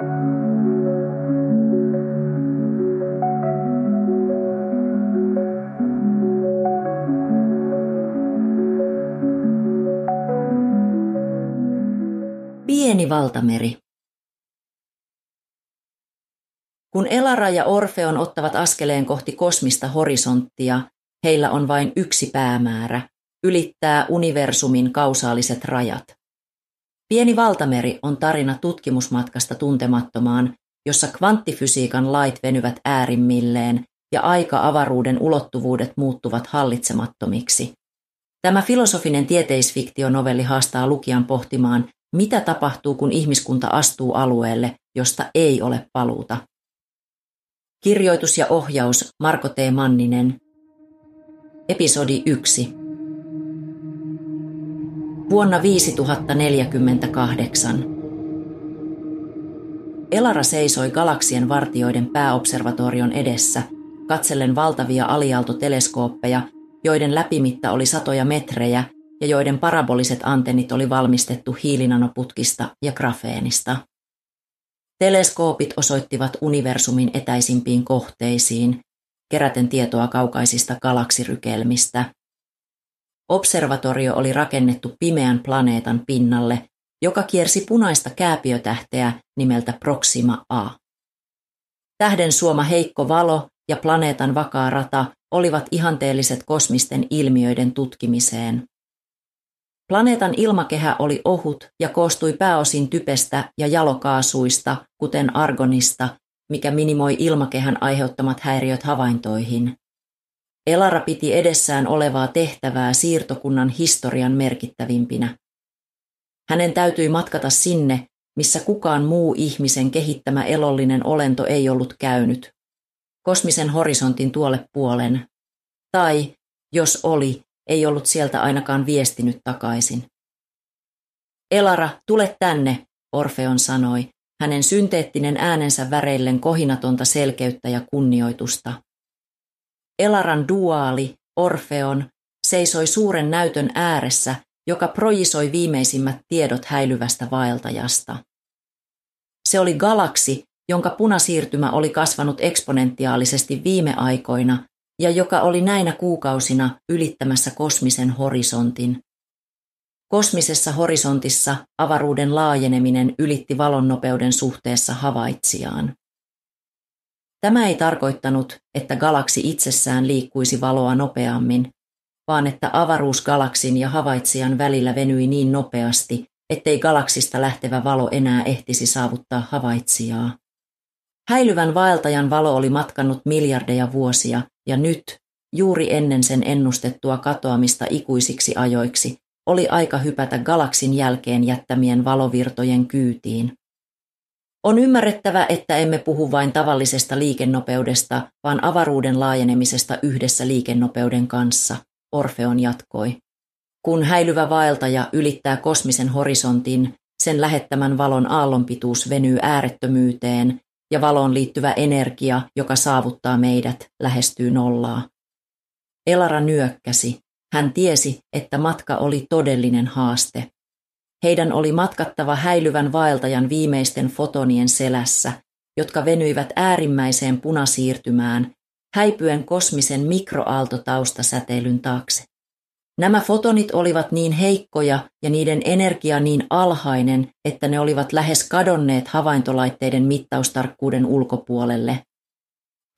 Pieni valtameri. Kun Elara ja Orfeon ottavat askeleen kohti kosmista horisonttia, heillä on vain yksi päämäärä, ylittää universumin kausaaliset rajat. Pieni valtameri on tarina tutkimusmatkasta tuntemattomaan, jossa kvanttifysiikan lait venyvät äärimmilleen ja aika-avaruuden ulottuvuudet muuttuvat hallitsemattomiksi. Tämä filosofinen tieteisfiktionovelli haastaa lukijan pohtimaan, mitä tapahtuu, kun ihmiskunta astuu alueelle, josta ei ole paluuta. Kirjoitus ja ohjaus Marko T. Manninen. Episodi 1. Vuonna 5048. Elara seisoi galaksien vartioiden pääobservatorion edessä, katsellen valtavia alialtoteleskooppeja, joiden läpimitta oli satoja metrejä ja joiden paraboliset antennit oli valmistettu hiilinanoputkista ja grafeenista. Teleskoopit osoittivat universumin etäisimpiin kohteisiin, keräten tietoa kaukaisista galaksirykelmistä. Observatorio oli rakennettu pimeän planeetan pinnalle, joka kiersi punaista kääpiötähteä nimeltä Proxima A. Tähden suoma heikko valo ja planeetan vakaa rata olivat ihanteelliset kosmisten ilmiöiden tutkimiseen. Planeetan ilmakehä oli ohut ja koostui pääosin typestä ja jalokaasuista, kuten argonista, mikä minimoi ilmakehän aiheuttamat häiriöt havaintoihin. Elara piti edessään olevaa tehtävää siirtokunnan historian merkittävimpinä. Hänen täytyi matkata sinne, missä kukaan muu ihmisen kehittämä elollinen olento ei ollut käynyt. Kosmisen horisontin tuolle puolen. Tai, jos oli, ei ollut sieltä ainakaan viestinyt takaisin. Elara, tule tänne, Orfeon sanoi, hänen synteettinen äänensä väreillen kohinatonta selkeyttä ja kunnioitusta. Elaran duaali, Orfeon, seisoi suuren näytön ääressä, joka projisoi viimeisimmät tiedot häilyvästä vaeltajasta. Se oli galaksi, jonka punasiirtymä oli kasvanut eksponentiaalisesti viime aikoina ja joka oli näinä kuukausina ylittämässä kosmisen horisontin. Kosmisessa horisontissa avaruuden laajeneminen ylitti valonnopeuden suhteessa havaitsijaan. Tämä ei tarkoittanut, että galaksi itsessään liikkuisi valoa nopeammin, vaan että avaruus galaksin ja havaitsijan välillä venyi niin nopeasti, ettei galaksista lähtevä valo enää ehtisi saavuttaa havaitsijaa. Häilyvän vaeltajan valo oli matkannut miljardeja vuosia, ja nyt, juuri ennen sen ennustettua katoamista ikuisiksi ajoiksi, oli aika hypätä galaksin jälkeen jättämien valovirtojen kyytiin. On ymmärrettävä, että emme puhu vain tavallisesta liikennopeudesta, vaan avaruuden laajenemisesta yhdessä liikennopeuden kanssa, Orfeon jatkoi. Kun häilyvä vaeltaja ylittää kosmisen horisontin, sen lähettämän valon aallonpituus venyy äärettömyyteen ja valoon liittyvä energia, joka saavuttaa meidät, lähestyy nollaa. Elara nyökkäsi. Hän tiesi, että matka oli todellinen haaste. Heidän oli matkattava häilyvän vaeltajan viimeisten fotonien selässä, jotka venyivät äärimmäiseen punasiirtymään, häipyen kosmisen mikroaaltotaustasäteilyn taakse. Nämä fotonit olivat niin heikkoja ja niiden energia niin alhainen, että ne olivat lähes kadonneet havaintolaitteiden mittaustarkkuuden ulkopuolelle.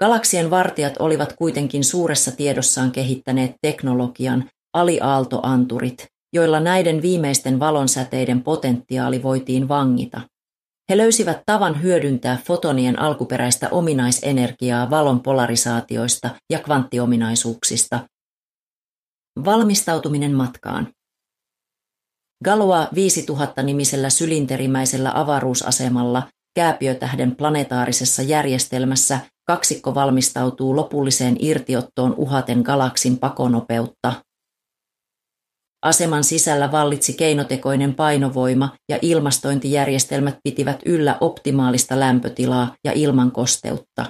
Galaksien vartijat olivat kuitenkin suuressa tiedossaan kehittäneet teknologian aliaaltoanturit, joilla näiden viimeisten valonsäteiden potentiaali voitiin vangita. He löysivät tavan hyödyntää fotonien alkuperäistä ominaisenergiaa valon polarisaatioista ja kvanttiominaisuuksista Valmistautuminen matkaan. Galoa 5000 nimisellä sylinterimäisellä avaruusasemalla kääpiötähden planetaarisessa järjestelmässä kaksikko valmistautuu lopulliseen irtiottoon uhaten galaksin pakonopeutta. Aseman sisällä vallitsi keinotekoinen painovoima ja ilmastointijärjestelmät pitivät yllä optimaalista lämpötilaa ja ilman kosteutta.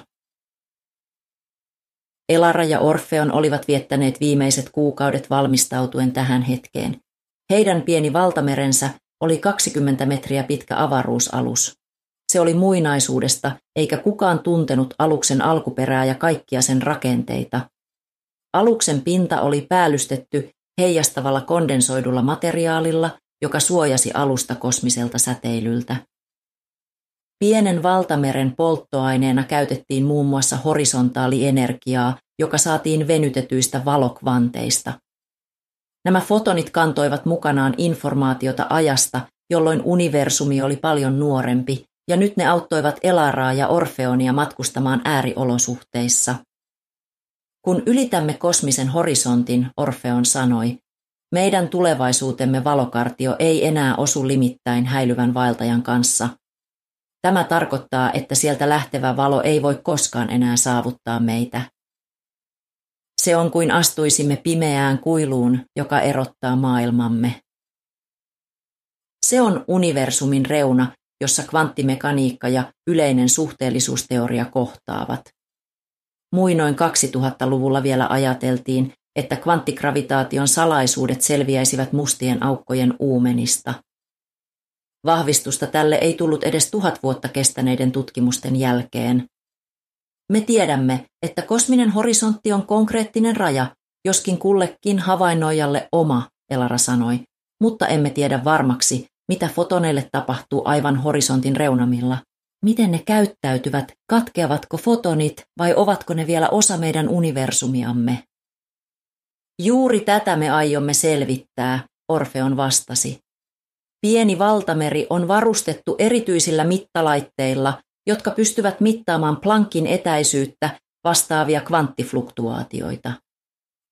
Elara ja Orfeon olivat viettäneet viimeiset kuukaudet valmistautuen tähän hetkeen. Heidän pieni valtamerensä oli 20 metriä pitkä avaruusalus. Se oli muinaisuudesta, eikä kukaan tuntenut aluksen alkuperää ja kaikkia sen rakenteita. Aluksen pinta oli päällystetty heijastavalla kondensoidulla materiaalilla, joka suojasi alusta kosmiselta säteilyltä. Pienen valtameren polttoaineena käytettiin muun muassa horisontaalienergiaa, joka saatiin venytetyistä valokvanteista. Nämä fotonit kantoivat mukanaan informaatiota ajasta, jolloin universumi oli paljon nuorempi, ja nyt ne auttoivat Elaraa ja Orfeonia matkustamaan ääriolosuhteissa. Kun ylitämme kosmisen horisontin, Orfeon sanoi, meidän tulevaisuutemme valokartio ei enää osu limittäin häilyvän vaeltajan kanssa. Tämä tarkoittaa, että sieltä lähtevä valo ei voi koskaan enää saavuttaa meitä. Se on kuin astuisimme pimeään kuiluun, joka erottaa maailmamme. Se on universumin reuna, jossa kvanttimekaniikka ja yleinen suhteellisuusteoria kohtaavat. Muinoin 2000-luvulla vielä ajateltiin, että kvanttigravitaation salaisuudet selviäisivät mustien aukkojen uumenista. Vahvistusta tälle ei tullut edes tuhat vuotta kestäneiden tutkimusten jälkeen. Me tiedämme, että kosminen horisontti on konkreettinen raja, joskin kullekin havainnoijalle oma, Elara sanoi, mutta emme tiedä varmaksi, mitä fotoneille tapahtuu aivan horisontin reunamilla. Miten ne käyttäytyvät, katkeavatko fotonit vai ovatko ne vielä osa meidän universumiamme? Juuri tätä me aiomme selvittää, Orfeon vastasi. Pieni valtameri on varustettu erityisillä mittalaitteilla, jotka pystyvät mittaamaan Planckin etäisyyttä vastaavia kvanttifluktuaatioita.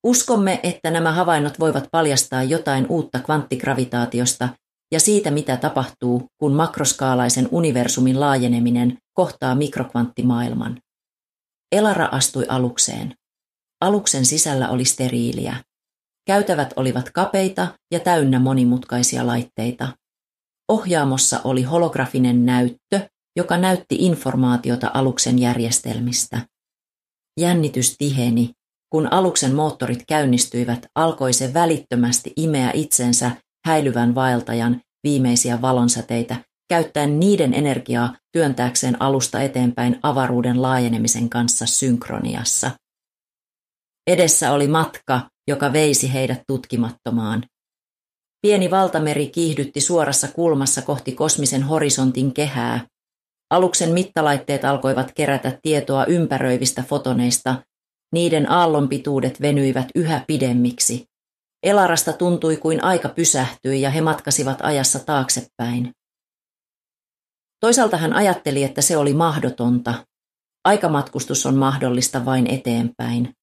Uskomme, että nämä havainnot voivat paljastaa jotain uutta kvanttigravitaatiosta ja siitä, mitä tapahtuu, kun makroskaalaisen universumin laajeneminen kohtaa mikrokvanttimaailman. Elara astui alukseen. Aluksen sisällä oli steriiliä. Käytävät olivat kapeita ja täynnä monimutkaisia laitteita. Ohjaamossa oli holografinen näyttö, joka näytti informaatiota aluksen järjestelmistä. Jännitys tiheni. Kun aluksen moottorit käynnistyivät, alkoi se välittömästi imeä itsensä häilyvän vaeltajan viimeisiä valonsäteitä, käyttäen niiden energiaa työntääkseen alusta eteenpäin avaruuden laajenemisen kanssa synkroniassa. Edessä oli matka, joka veisi heidät tutkimattomaan. Pieni valtameri kiihdytti suorassa kulmassa kohti kosmisen horisontin kehää. Aluksen mittalaitteet alkoivat kerätä tietoa ympäröivistä fotoneista. Niiden aallonpituudet venyivät yhä pidemmiksi. Elarasta tuntui kuin aika pysähtyi ja he matkasivat ajassa taaksepäin. Toisaalta hän ajatteli, että se oli mahdotonta. Aikamatkustus on mahdollista vain eteenpäin.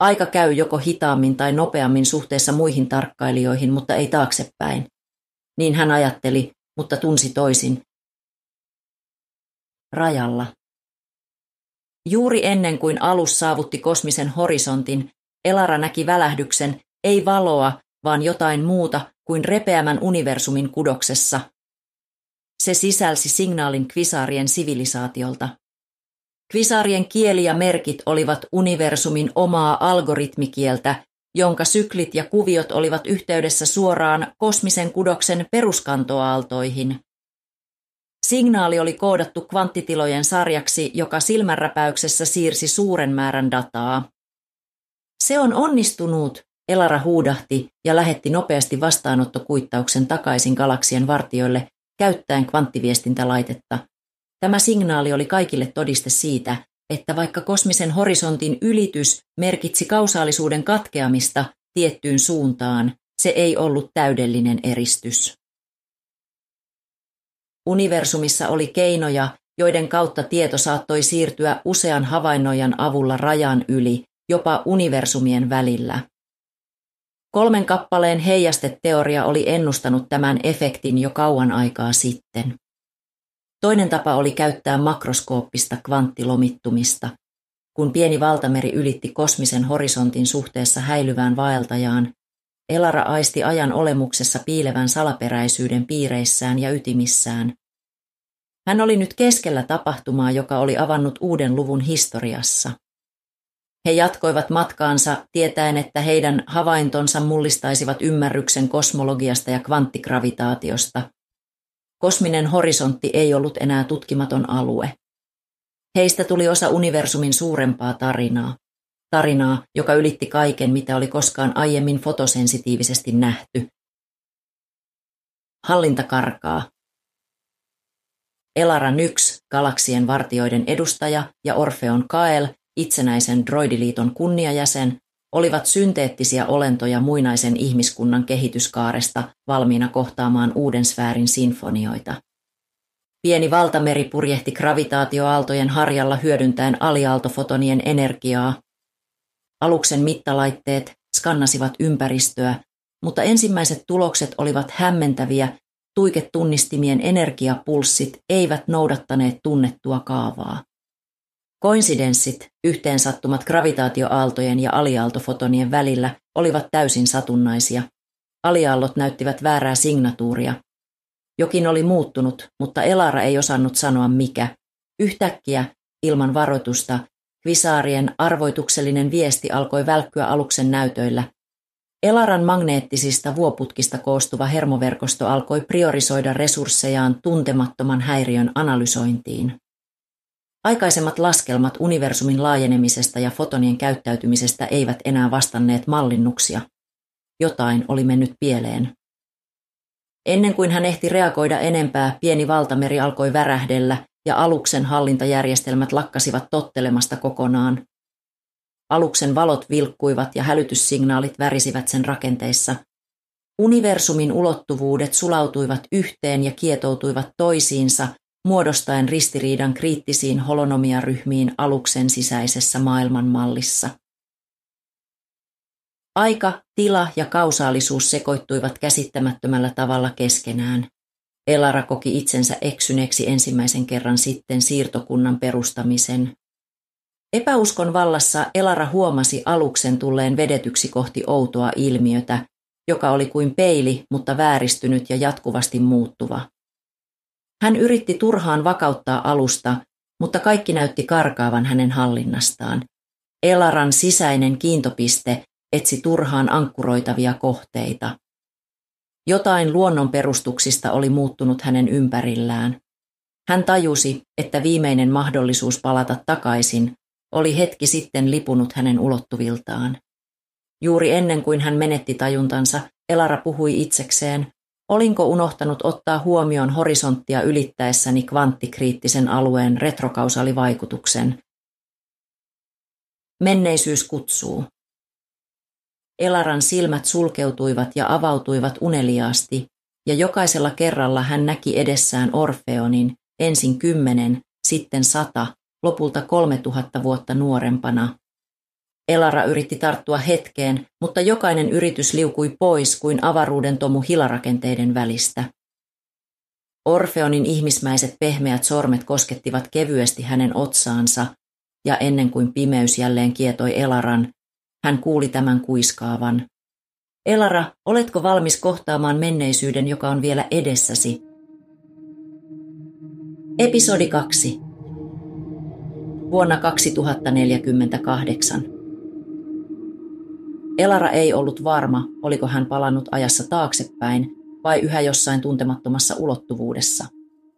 Aika käy joko hitaammin tai nopeammin suhteessa muihin tarkkailijoihin, mutta ei taaksepäin. Niin hän ajatteli, mutta tunsi toisin. Rajalla. Juuri ennen kuin alus saavutti kosmisen horisontin, Elara näki välähdyksen, ei valoa, vaan jotain muuta kuin repeämän universumin kudoksessa. Se sisälsi signaalin kvisaarien sivilisaatiolta. Kvisaarien kieli ja merkit olivat universumin omaa algoritmikieltä, jonka syklit ja kuviot olivat yhteydessä suoraan kosmisen kudoksen peruskantoaaltoihin. Signaali oli koodattu kvanttitilojen sarjaksi, joka silmänräpäyksessä siirsi suuren määrän dataa. Se on onnistunut, Elara huudahti ja lähetti nopeasti vastaanottokuittauksen takaisin galaksien vartioille käyttäen kvanttiviestintälaitetta, Tämä signaali oli kaikille todiste siitä, että vaikka kosmisen horisontin ylitys merkitsi kausaalisuuden katkeamista tiettyyn suuntaan, se ei ollut täydellinen eristys. Universumissa oli keinoja, joiden kautta tieto saattoi siirtyä usean havainnoijan avulla rajan yli, jopa universumien välillä. Kolmen kappaleen heijasteteoria oli ennustanut tämän efektin jo kauan aikaa sitten. Toinen tapa oli käyttää makroskooppista kvanttilomittumista. Kun pieni valtameri ylitti kosmisen horisontin suhteessa häilyvään vaeltajaan, Elara aisti ajan olemuksessa piilevän salaperäisyyden piireissään ja ytimissään. Hän oli nyt keskellä tapahtumaa, joka oli avannut uuden luvun historiassa. He jatkoivat matkaansa tietäen, että heidän havaintonsa mullistaisivat ymmärryksen kosmologiasta ja kvanttigravitaatiosta – Kosminen horisontti ei ollut enää tutkimaton alue. Heistä tuli osa universumin suurempaa tarinaa. Tarinaa, joka ylitti kaiken, mitä oli koskaan aiemmin fotosensitiivisesti nähty. Hallinta karkaa. Elara Nyx, galaksien vartioiden edustaja, ja Orfeon Kael, itsenäisen droidiliiton kunniajäsen, olivat synteettisiä olentoja muinaisen ihmiskunnan kehityskaaresta valmiina kohtaamaan uuden sfäärin sinfonioita. Pieni valtameri purjehti gravitaatioaaltojen harjalla hyödyntäen aliaaltofotonien energiaa. Aluksen mittalaitteet skannasivat ympäristöä, mutta ensimmäiset tulokset olivat hämmentäviä tuiketunnistimien energiapulssit eivät noudattaneet tunnettua kaavaa. Koinsidenssit, yhteensattumat gravitaatioaaltojen ja aliaaltofotonien välillä, olivat täysin satunnaisia. Aliaallot näyttivät väärää signatuuria. Jokin oli muuttunut, mutta Elara ei osannut sanoa mikä. Yhtäkkiä, ilman varoitusta, Kvisaarien arvoituksellinen viesti alkoi välkkyä aluksen näytöillä, Elaran magneettisista vuoputkista koostuva hermoverkosto alkoi priorisoida resurssejaan tuntemattoman häiriön analysointiin. Aikaisemmat laskelmat universumin laajenemisesta ja fotonien käyttäytymisestä eivät enää vastanneet mallinnuksia. Jotain oli mennyt pieleen. Ennen kuin hän ehti reagoida enempää, pieni valtameri alkoi värähdellä ja aluksen hallintajärjestelmät lakkasivat tottelemasta kokonaan. Aluksen valot vilkkuivat ja hälytyssignaalit värisivät sen rakenteissa. Universumin ulottuvuudet sulautuivat yhteen ja kietoutuivat toisiinsa, muodostaen ristiriidan kriittisiin holonomiaryhmiin aluksen sisäisessä maailmanmallissa. Aika, tila ja kausaalisuus sekoittuivat käsittämättömällä tavalla keskenään. Elara koki itsensä eksyneeksi ensimmäisen kerran sitten siirtokunnan perustamisen. Epäuskon vallassa Elara huomasi aluksen tulleen vedetyksi kohti outoa ilmiötä, joka oli kuin peili, mutta vääristynyt ja jatkuvasti muuttuva. Hän yritti turhaan vakauttaa alusta, mutta kaikki näytti karkaavan hänen hallinnastaan. Elaran sisäinen kiintopiste etsi turhaan ankkuroitavia kohteita. Jotain luonnon perustuksista oli muuttunut hänen ympärillään. Hän tajusi, että viimeinen mahdollisuus palata takaisin oli hetki sitten lipunut hänen ulottuviltaan. Juuri ennen kuin hän menetti tajuntansa, Elara puhui itsekseen, olinko unohtanut ottaa huomioon horisonttia ylittäessäni kvanttikriittisen alueen retrokausaalivaikutuksen. Menneisyys kutsuu. Elaran silmät sulkeutuivat ja avautuivat uneliaasti, ja jokaisella kerralla hän näki edessään Orfeonin, ensin kymmenen, sitten sata, lopulta 3000 vuotta nuorempana. Elara yritti tarttua hetkeen, mutta jokainen yritys liukui pois kuin avaruuden tomu hilarakenteiden välistä. Orfeonin ihmismäiset pehmeät sormet koskettivat kevyesti hänen otsaansa, ja ennen kuin pimeys jälleen kietoi Elaran, hän kuuli tämän kuiskaavan. Elara, oletko valmis kohtaamaan menneisyyden, joka on vielä edessäsi? Episodi 2 vuonna 2048. Elara ei ollut varma, oliko hän palannut ajassa taaksepäin vai yhä jossain tuntemattomassa ulottuvuudessa.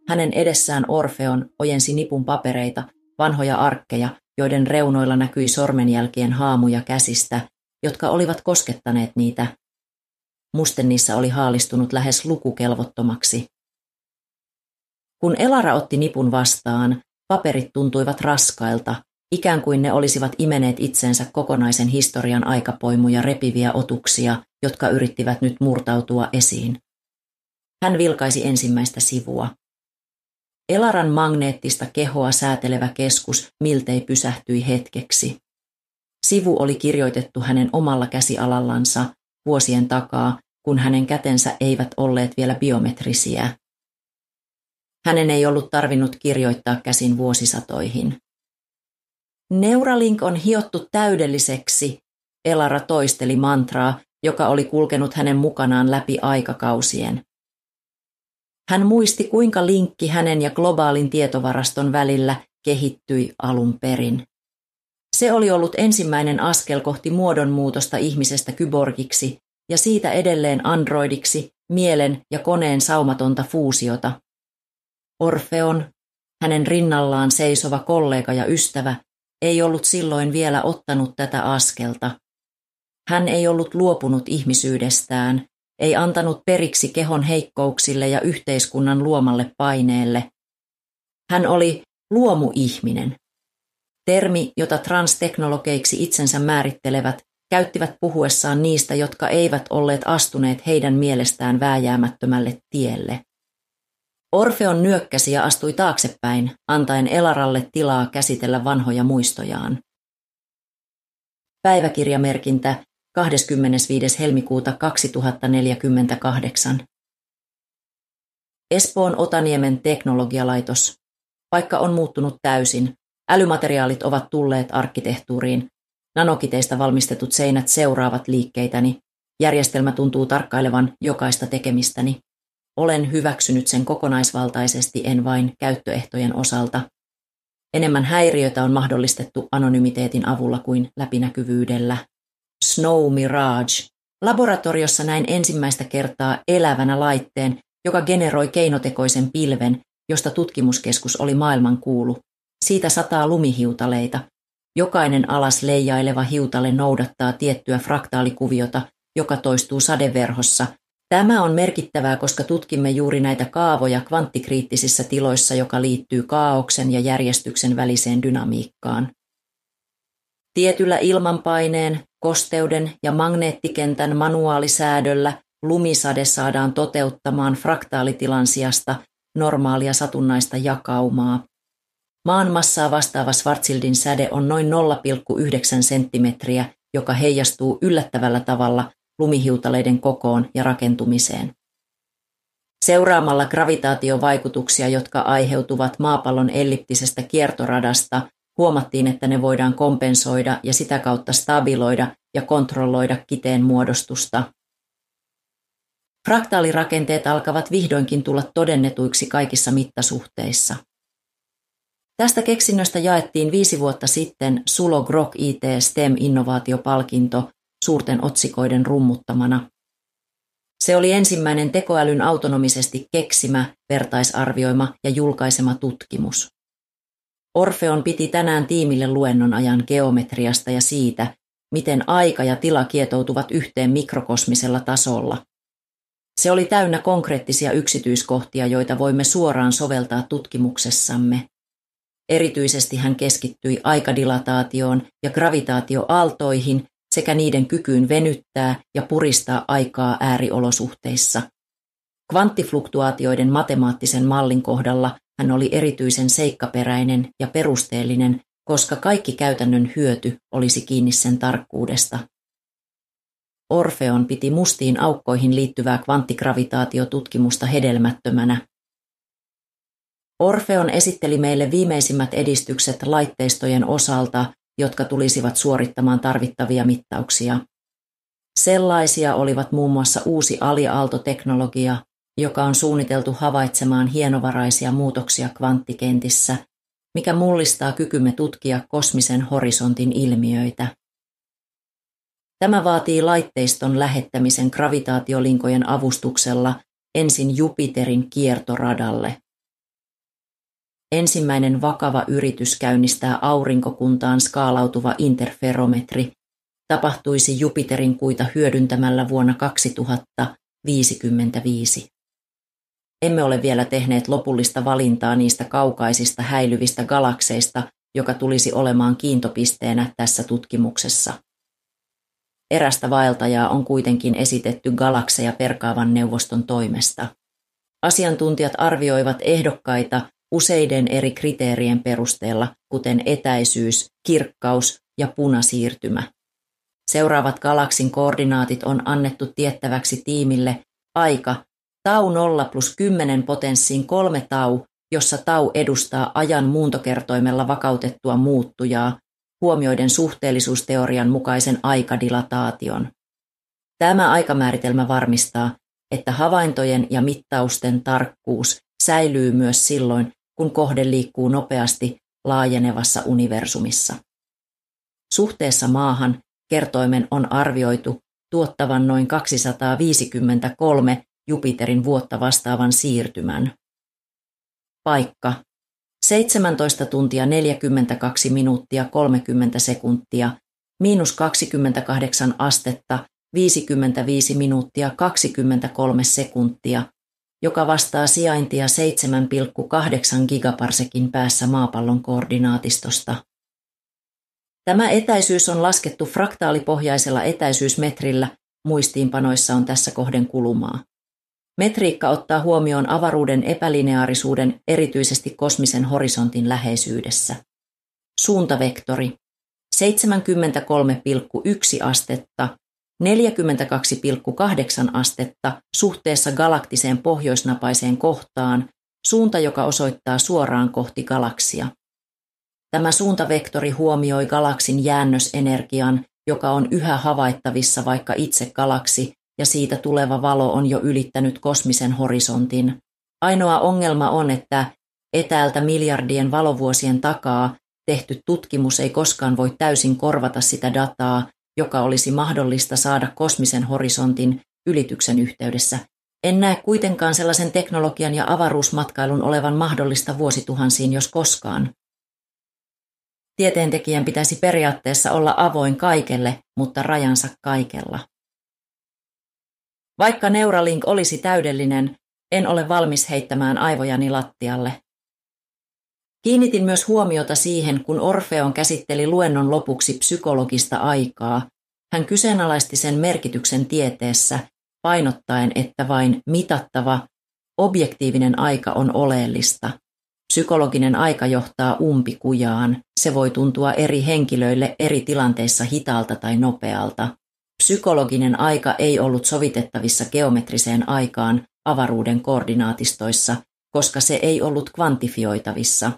Hänen edessään Orfeon ojensi nipun papereita, vanhoja arkkeja, joiden reunoilla näkyi sormenjälkien haamuja käsistä, jotka olivat koskettaneet niitä. Musten niissä oli haalistunut lähes lukukelvottomaksi. Kun Elara otti nipun vastaan, Paperit tuntuivat raskailta, ikään kuin ne olisivat imeneet itsensä kokonaisen historian aikapoimuja repiviä otuksia, jotka yrittivät nyt murtautua esiin. Hän vilkaisi ensimmäistä sivua. Elaran magneettista kehoa säätelevä keskus miltei pysähtyi hetkeksi. Sivu oli kirjoitettu hänen omalla käsialallansa vuosien takaa, kun hänen kätensä eivät olleet vielä biometrisiä. Hänen ei ollut tarvinnut kirjoittaa käsin vuosisatoihin. Neuralink on hiottu täydelliseksi, Elara toisteli mantraa, joka oli kulkenut hänen mukanaan läpi aikakausien. Hän muisti, kuinka linkki hänen ja globaalin tietovaraston välillä kehittyi alun perin. Se oli ollut ensimmäinen askel kohti muodonmuutosta ihmisestä kyborgiksi ja siitä edelleen androidiksi, mielen ja koneen saumatonta fuusiota, Orfeon, hänen rinnallaan seisova kollega ja ystävä, ei ollut silloin vielä ottanut tätä askelta. Hän ei ollut luopunut ihmisyydestään, ei antanut periksi kehon heikkouksille ja yhteiskunnan luomalle paineelle. Hän oli luomuihminen. Termi, jota transteknologeiksi itsensä määrittelevät, käyttivät puhuessaan niistä, jotka eivät olleet astuneet heidän mielestään vääjäämättömälle tielle. Orfeon nyökkäsi ja astui taaksepäin, antaen Elaralle tilaa käsitellä vanhoja muistojaan. Päiväkirjamerkintä 25. helmikuuta 2048. Espoon Otaniemen teknologialaitos. Paikka on muuttunut täysin. Älymateriaalit ovat tulleet arkkitehtuuriin. Nanokiteista valmistetut seinät seuraavat liikkeitäni. Järjestelmä tuntuu tarkkailevan jokaista tekemistäni. Olen hyväksynyt sen kokonaisvaltaisesti, en vain käyttöehtojen osalta. Enemmän häiriötä on mahdollistettu anonymiteetin avulla kuin läpinäkyvyydellä. Snow Mirage. Laboratoriossa näin ensimmäistä kertaa elävänä laitteen, joka generoi keinotekoisen pilven, josta tutkimuskeskus oli maailman kuulu. Siitä sataa lumihiutaleita. Jokainen alas leijaileva hiutale noudattaa tiettyä fraktaalikuviota, joka toistuu sadeverhossa. Tämä on merkittävää, koska tutkimme juuri näitä kaavoja kvanttikriittisissä tiloissa, joka liittyy kaauksen ja järjestyksen väliseen dynamiikkaan. Tietyllä ilmanpaineen, kosteuden ja magneettikentän manuaalisäädöllä lumisade saadaan toteuttamaan fraktaalittilan sijasta normaalia satunnaista jakaumaa. Maan massaa vastaava Schwarzschildin säde on noin 0,9 senttimetriä, joka heijastuu yllättävällä tavalla lumihiutaleiden kokoon ja rakentumiseen. Seuraamalla gravitaatiovaikutuksia, jotka aiheutuvat maapallon elliptisestä kiertoradasta, huomattiin, että ne voidaan kompensoida ja sitä kautta stabiloida ja kontrolloida kiteen muodostusta. Fraktaalirakenteet alkavat vihdoinkin tulla todennetuiksi kaikissa mittasuhteissa. Tästä keksinnöstä jaettiin viisi vuotta sitten Sulo Grok IT STEM-innovaatiopalkinto suurten otsikoiden rummuttamana. Se oli ensimmäinen tekoälyn autonomisesti keksimä, vertaisarvioima ja julkaisema tutkimus. Orfeon piti tänään tiimille luennon ajan geometriasta ja siitä, miten aika ja tila kietoutuvat yhteen mikrokosmisella tasolla. Se oli täynnä konkreettisia yksityiskohtia, joita voimme suoraan soveltaa tutkimuksessamme. Erityisesti hän keskittyi aikadilataatioon ja gravitaatioaaltoihin sekä niiden kykyyn venyttää ja puristaa aikaa ääriolosuhteissa. Kvanttifluktuaatioiden matemaattisen mallin kohdalla hän oli erityisen seikkaperäinen ja perusteellinen, koska kaikki käytännön hyöty olisi kiinni sen tarkkuudesta. Orfeon piti mustiin aukkoihin liittyvää kvanttigravitaatiotutkimusta hedelmättömänä. Orfeon esitteli meille viimeisimmät edistykset laitteistojen osalta, jotka tulisivat suorittamaan tarvittavia mittauksia. Sellaisia olivat muun muassa uusi aliaaltoteknologia, joka on suunniteltu havaitsemaan hienovaraisia muutoksia kvanttikentissä, mikä mullistaa kykymme tutkia kosmisen horisontin ilmiöitä. Tämä vaatii laitteiston lähettämisen gravitaatiolinkojen avustuksella ensin Jupiterin kiertoradalle. Ensimmäinen vakava yritys käynnistää aurinkokuntaan skaalautuva interferometri tapahtuisi Jupiterin kuita hyödyntämällä vuonna 2055. Emme ole vielä tehneet lopullista valintaa niistä kaukaisista häilyvistä galakseista, joka tulisi olemaan kiintopisteenä tässä tutkimuksessa. Erästä vaeltajaa on kuitenkin esitetty galakseja perkaavan neuvoston toimesta. Asiantuntijat arvioivat ehdokkaita useiden eri kriteerien perusteella, kuten etäisyys, kirkkaus ja punasiirtymä. Seuraavat galaksin koordinaatit on annettu tiettäväksi tiimille aika tau 0 plus 10 potenssiin kolme tau, jossa tau edustaa ajan muuntokertoimella vakautettua muuttujaa, huomioiden suhteellisuusteorian mukaisen aikadilataation. Tämä aikamääritelmä varmistaa, että havaintojen ja mittausten tarkkuus säilyy myös silloin, kun kohde liikkuu nopeasti laajenevassa universumissa. Suhteessa maahan kertoimen on arvioitu tuottavan noin 253 Jupiterin vuotta vastaavan siirtymän. Paikka 17 tuntia 42 minuuttia 30 sekuntia, miinus 28 astetta 55 minuuttia 23 sekuntia, joka vastaa sijaintia 7,8 gigaparsekin päässä maapallon koordinaatistosta. Tämä etäisyys on laskettu fraktaalipohjaisella etäisyysmetrillä, muistiinpanoissa on tässä kohden kulumaa. Metriikka ottaa huomioon avaruuden epälineaarisuuden erityisesti kosmisen horisontin läheisyydessä. Suuntavektori 73,1 astetta 42,8 astetta suhteessa galaktiseen pohjoisnapaiseen kohtaan, suunta joka osoittaa suoraan kohti galaksia. Tämä suuntavektori huomioi galaksin jäännösenergian, joka on yhä havaittavissa vaikka itse galaksi ja siitä tuleva valo on jo ylittänyt kosmisen horisontin. Ainoa ongelma on, että etäältä miljardien valovuosien takaa tehty tutkimus ei koskaan voi täysin korvata sitä dataa, joka olisi mahdollista saada kosmisen horisontin ylityksen yhteydessä. En näe kuitenkaan sellaisen teknologian ja avaruusmatkailun olevan mahdollista vuosituhansiin, jos koskaan. Tieteentekijän pitäisi periaatteessa olla avoin kaikelle, mutta rajansa kaikella. Vaikka Neuralink olisi täydellinen, en ole valmis heittämään aivojani lattialle. Kiinnitin myös huomiota siihen, kun Orfeon käsitteli luennon lopuksi psykologista aikaa. Hän kyseenalaisti sen merkityksen tieteessä, painottaen, että vain mitattava, objektiivinen aika on oleellista. Psykologinen aika johtaa umpikujaan. Se voi tuntua eri henkilöille eri tilanteissa hitaalta tai nopealta. Psykologinen aika ei ollut sovitettavissa geometriseen aikaan avaruuden koordinaatistoissa, koska se ei ollut kvantifioitavissa.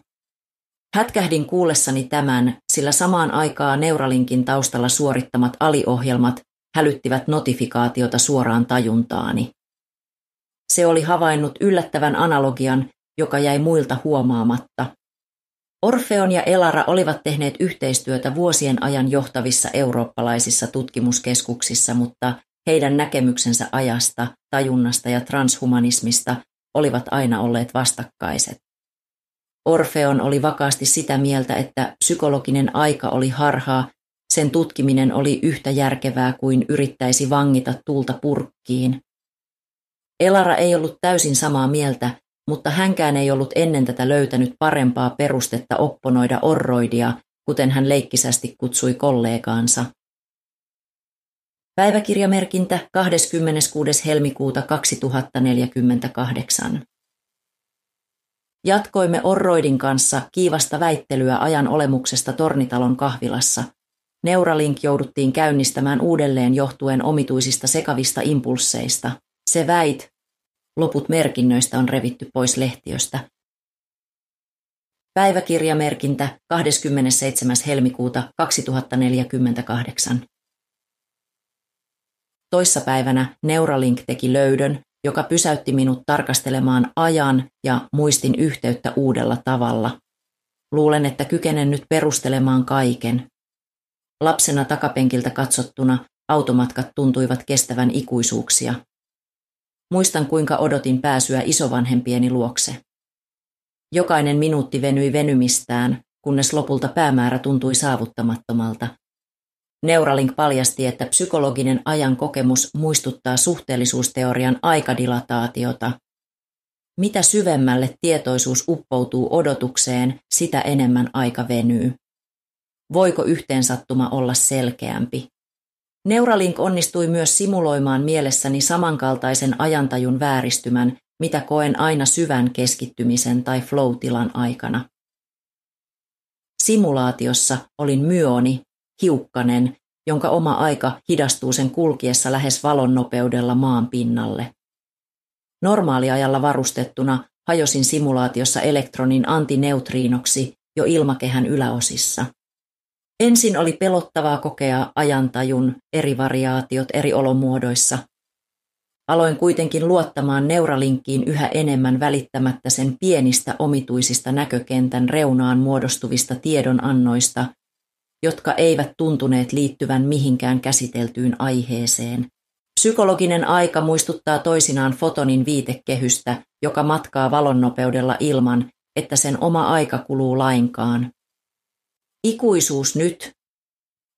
Hätkähdin kuullessani tämän, sillä samaan aikaan Neuralinkin taustalla suorittamat aliohjelmat hälyttivät notifikaatiota suoraan tajuntaani. Se oli havainnut yllättävän analogian, joka jäi muilta huomaamatta. Orfeon ja Elara olivat tehneet yhteistyötä vuosien ajan johtavissa eurooppalaisissa tutkimuskeskuksissa, mutta heidän näkemyksensä ajasta, tajunnasta ja transhumanismista olivat aina olleet vastakkaiset. Orfeon oli vakaasti sitä mieltä, että psykologinen aika oli harhaa, sen tutkiminen oli yhtä järkevää kuin yrittäisi vangita tulta purkkiin. Elara ei ollut täysin samaa mieltä, mutta hänkään ei ollut ennen tätä löytänyt parempaa perustetta opponoida orroidia, kuten hän leikkisästi kutsui kollegaansa. Päiväkirjamerkintä 26. helmikuuta 2048. Jatkoimme Orroidin kanssa kiivasta väittelyä ajan olemuksesta Tornitalon kahvilassa. Neuralink jouduttiin käynnistämään uudelleen johtuen omituisista sekavista impulseista. Se väit, Loput merkinnöistä on revitty pois lehtiöstä. Päiväkirjamerkintä 27. helmikuuta 2048. Toissapäivänä Neuralink teki löydön, joka pysäytti minut tarkastelemaan ajan ja muistin yhteyttä uudella tavalla. Luulen, että kykenen nyt perustelemaan kaiken. Lapsena takapenkiltä katsottuna automatkat tuntuivat kestävän ikuisuuksia. Muistan, kuinka odotin pääsyä isovanhempieni luokse. Jokainen minuutti venyi venymistään, kunnes lopulta päämäärä tuntui saavuttamattomalta. Neuralink paljasti, että psykologinen ajan kokemus muistuttaa suhteellisuusteorian aikadilataatiota. Mitä syvemmälle tietoisuus uppoutuu odotukseen, sitä enemmän aika venyy. Voiko yhteensattuma olla selkeämpi? Neuralink onnistui myös simuloimaan mielessäni samankaltaisen ajantajun vääristymän, mitä koen aina syvän keskittymisen tai flow-tilan aikana. Simulaatiossa olin myoni, hiukkanen, jonka oma aika hidastuu sen kulkiessa lähes valon nopeudella maan pinnalle. Normaaliajalla varustettuna hajosin simulaatiossa elektronin antineutriinoksi jo ilmakehän yläosissa. Ensin oli pelottavaa kokea ajantajun eri variaatiot eri olomuodoissa. Aloin kuitenkin luottamaan Neuralinkkiin yhä enemmän välittämättä sen pienistä omituisista näkökentän reunaan muodostuvista tiedonannoista, jotka eivät tuntuneet liittyvän mihinkään käsiteltyyn aiheeseen. Psykologinen aika muistuttaa toisinaan fotonin viitekehystä, joka matkaa valonnopeudella ilman, että sen oma aika kuluu lainkaan. Ikuisuus nyt.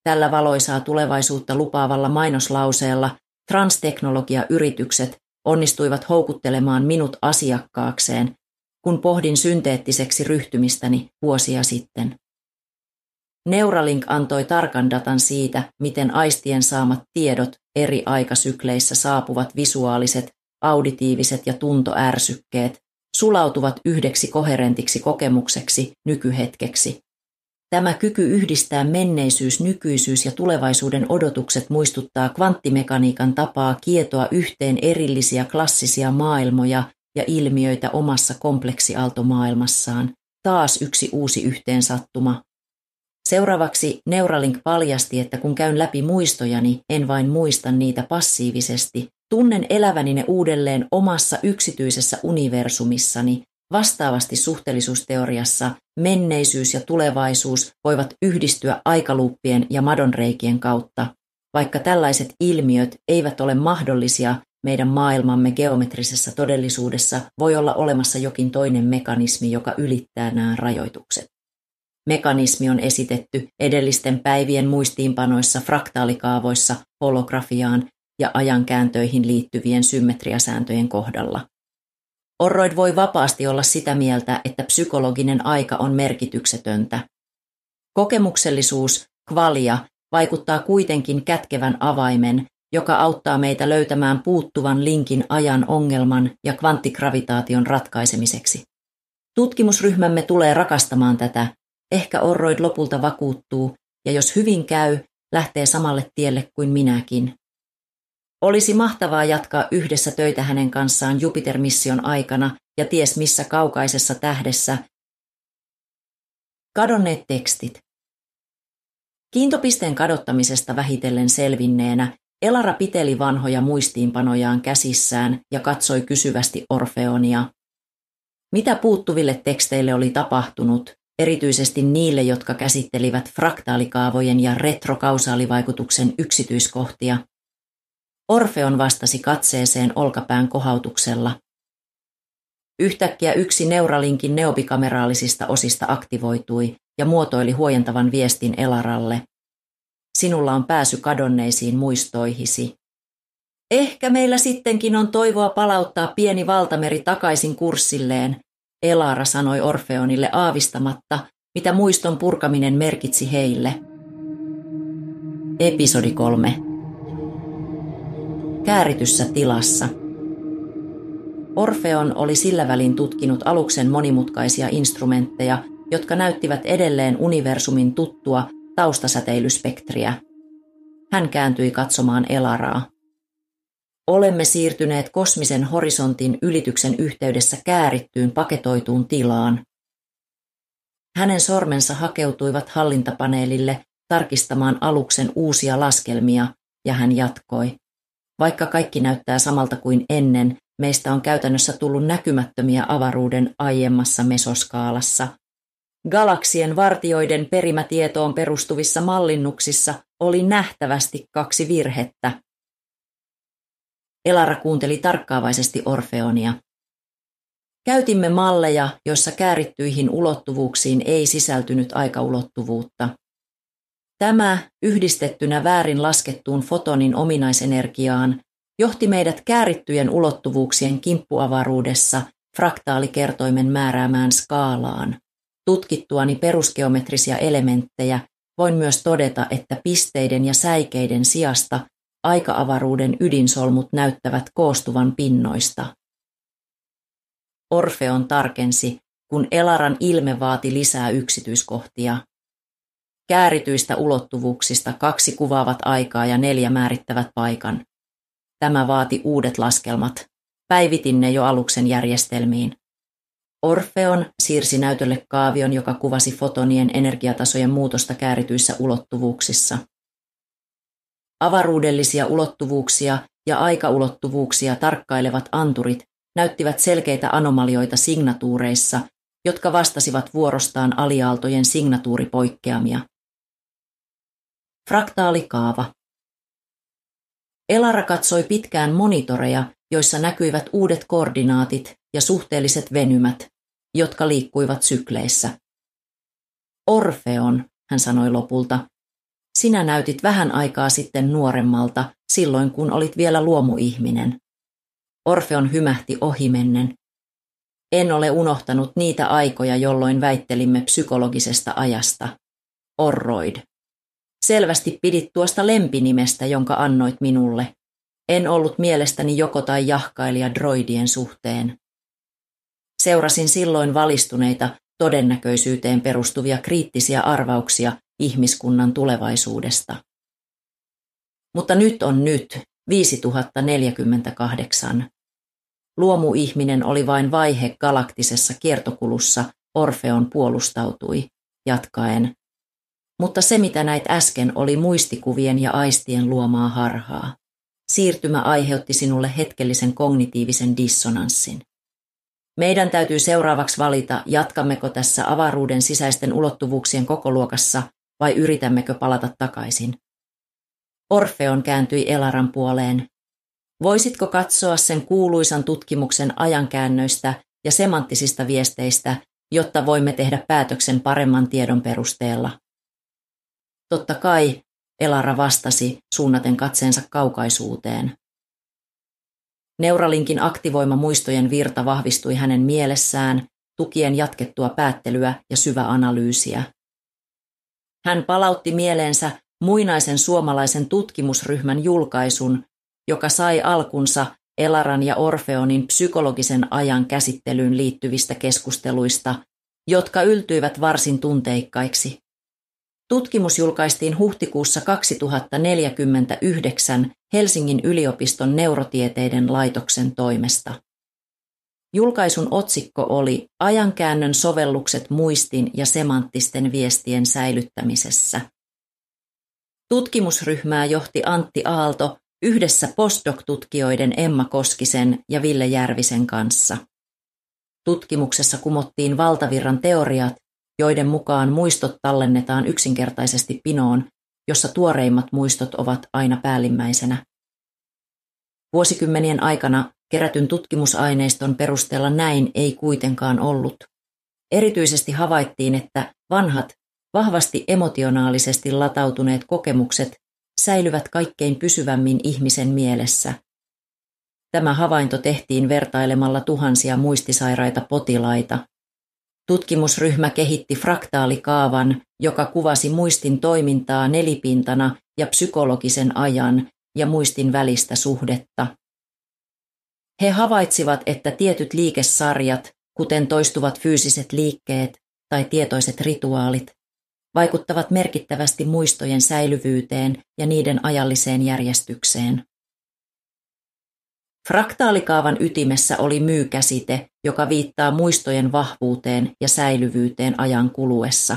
Tällä valoisaa tulevaisuutta lupaavalla mainoslauseella transteknologiayritykset onnistuivat houkuttelemaan minut asiakkaakseen, kun pohdin synteettiseksi ryhtymistäni vuosia sitten. Neuralink antoi tarkan datan siitä, miten aistien saamat tiedot eri aikasykleissä saapuvat visuaaliset, auditiiviset ja tuntoärsykkeet sulautuvat yhdeksi koherentiksi kokemukseksi nykyhetkeksi. Tämä kyky yhdistää menneisyys, nykyisyys ja tulevaisuuden odotukset muistuttaa kvanttimekaniikan tapaa kietoa yhteen erillisiä klassisia maailmoja ja ilmiöitä omassa kompleksiaaltomaailmassaan. Taas yksi uusi yhteensattuma. Seuraavaksi Neuralink paljasti, että kun käyn läpi muistojani, en vain muista niitä passiivisesti. Tunnen eläväni ne uudelleen omassa yksityisessä universumissani, Vastaavasti suhteellisuusteoriassa menneisyys ja tulevaisuus voivat yhdistyä aikaluuppien ja madonreikien kautta, vaikka tällaiset ilmiöt eivät ole mahdollisia meidän maailmamme geometrisessä todellisuudessa voi olla olemassa jokin toinen mekanismi, joka ylittää nämä rajoitukset. Mekanismi on esitetty edellisten päivien muistiinpanoissa, fraktaalikaavoissa, holografiaan ja ajankääntöihin liittyvien symmetriasääntöjen kohdalla. Orroid voi vapaasti olla sitä mieltä, että psykologinen aika on merkityksetöntä. Kokemuksellisuus, kvalia, vaikuttaa kuitenkin kätkevän avaimen, joka auttaa meitä löytämään puuttuvan linkin ajan ongelman ja kvanttigravitaation ratkaisemiseksi. Tutkimusryhmämme tulee rakastamaan tätä. Ehkä Orroid lopulta vakuuttuu, ja jos hyvin käy, lähtee samalle tielle kuin minäkin. Olisi mahtavaa jatkaa yhdessä töitä hänen kanssaan Jupiter-mission aikana ja ties missä kaukaisessa tähdessä. Kadonneet tekstit. Kiintopisteen kadottamisesta vähitellen selvinneenä Elara piteli vanhoja muistiinpanojaan käsissään ja katsoi kysyvästi Orfeonia. Mitä puuttuville teksteille oli tapahtunut, erityisesti niille, jotka käsittelivät fraktaalikaavojen ja retrokausaalivaikutuksen yksityiskohtia – Orfeon vastasi katseeseen olkapään kohautuksella. Yhtäkkiä yksi Neuralinkin neobikameraalisista osista aktivoitui ja muotoili huojentavan viestin Elaralle. Sinulla on pääsy kadonneisiin muistoihisi. Ehkä meillä sittenkin on toivoa palauttaa pieni valtameri takaisin kurssilleen, Elara sanoi Orfeonille aavistamatta, mitä muiston purkaminen merkitsi heille. Episodi 3 käärityssä tilassa. Orfeon oli sillä välin tutkinut aluksen monimutkaisia instrumentteja, jotka näyttivät edelleen universumin tuttua taustasäteilyspektriä. Hän kääntyi katsomaan Elaraa. Olemme siirtyneet kosmisen horisontin ylityksen yhteydessä käärittyyn paketoituun tilaan. Hänen sormensa hakeutuivat hallintapaneelille tarkistamaan aluksen uusia laskelmia, ja hän jatkoi. Vaikka kaikki näyttää samalta kuin ennen, meistä on käytännössä tullut näkymättömiä avaruuden aiemmassa mesoskaalassa. Galaksien vartioiden perimätietoon perustuvissa mallinnuksissa oli nähtävästi kaksi virhettä. Elara kuunteli tarkkaavaisesti Orfeonia. Käytimme malleja, joissa käärittyihin ulottuvuuksiin ei sisältynyt aikaulottuvuutta. Tämä yhdistettynä väärin laskettuun fotonin ominaisenergiaan johti meidät käärittyjen ulottuvuuksien kimppuavaruudessa fraktaalikertoimen määräämään skaalaan. Tutkittuani perusgeometrisia elementtejä voin myös todeta, että pisteiden ja säikeiden sijasta aika-avaruuden ydinsolmut näyttävät koostuvan pinnoista. Orfeon tarkensi, kun Elaran ilme vaati lisää yksityiskohtia. Käärityistä ulottuvuuksista kaksi kuvaavat aikaa ja neljä määrittävät paikan. Tämä vaati uudet laskelmat. Päivitin ne jo aluksen järjestelmiin. Orfeon siirsi näytölle kaavion, joka kuvasi fotonien energiatasojen muutosta käärityissä ulottuvuuksissa. Avaruudellisia ulottuvuuksia ja aikaulottuvuuksia tarkkailevat anturit näyttivät selkeitä anomalioita signatuureissa, jotka vastasivat vuorostaan aliaaltojen signatuuripoikkeamia. Fraktaalikaava. Elara katsoi pitkään monitoreja, joissa näkyivät uudet koordinaatit ja suhteelliset venymät. jotka liikkuivat sykleissä. Orfeon, hän sanoi lopulta, sinä näytit vähän aikaa sitten nuoremmalta, silloin kun olit vielä luomuihminen. Orfeon hymähti ohimennen. En ole unohtanut niitä aikoja, jolloin väittelimme psykologisesta ajasta. Orroid. Selvästi pidit tuosta lempinimestä, jonka annoit minulle. En ollut mielestäni joko tai jahkailija droidien suhteen. Seurasin silloin valistuneita, todennäköisyyteen perustuvia kriittisiä arvauksia ihmiskunnan tulevaisuudesta. Mutta nyt on nyt, 5048. Luomuihminen oli vain vaihe galaktisessa kiertokulussa, Orfeon puolustautui, jatkaen. Mutta se, mitä näit äsken, oli muistikuvien ja aistien luomaa harhaa. Siirtymä aiheutti sinulle hetkellisen kognitiivisen dissonanssin. Meidän täytyy seuraavaksi valita, jatkammeko tässä avaruuden sisäisten ulottuvuuksien kokoluokassa vai yritämmekö palata takaisin. Orfeon kääntyi Elaran puoleen. Voisitko katsoa sen kuuluisan tutkimuksen ajankäännöistä ja semanttisista viesteistä, jotta voimme tehdä päätöksen paremman tiedon perusteella? Totta kai, Elara vastasi, suunnaten katseensa kaukaisuuteen. Neuralinkin aktivoima muistojen virta vahvistui hänen mielessään, tukien jatkettua päättelyä ja syväanalyysiä. Hän palautti mieleensä muinaisen suomalaisen tutkimusryhmän julkaisun, joka sai alkunsa Elaran ja Orfeonin psykologisen ajan käsittelyyn liittyvistä keskusteluista, jotka yltyivät varsin tunteikkaiksi. Tutkimus julkaistiin huhtikuussa 2049 Helsingin yliopiston neurotieteiden laitoksen toimesta. Julkaisun otsikko oli Ajankäännön sovellukset muistin ja semanttisten viestien säilyttämisessä. Tutkimusryhmää johti Antti Aalto yhdessä postdoc-tutkijoiden Emma Koskisen ja Ville Järvisen kanssa. Tutkimuksessa kumottiin valtavirran teoriat, joiden mukaan muistot tallennetaan yksinkertaisesti pinoon, jossa tuoreimmat muistot ovat aina päällimmäisenä. Vuosikymmenien aikana kerätyn tutkimusaineiston perusteella näin ei kuitenkaan ollut. Erityisesti havaittiin, että vanhat, vahvasti emotionaalisesti latautuneet kokemukset säilyvät kaikkein pysyvämmin ihmisen mielessä. Tämä havainto tehtiin vertailemalla tuhansia muistisairaita potilaita. Tutkimusryhmä kehitti fraktaalikaavan, joka kuvasi muistin toimintaa nelipintana ja psykologisen ajan ja muistin välistä suhdetta. He havaitsivat, että tietyt liikesarjat, kuten toistuvat fyysiset liikkeet tai tietoiset rituaalit, vaikuttavat merkittävästi muistojen säilyvyyteen ja niiden ajalliseen järjestykseen. Fraktaalikaavan ytimessä oli myykäsite, joka viittaa muistojen vahvuuteen ja säilyvyyteen ajan kuluessa.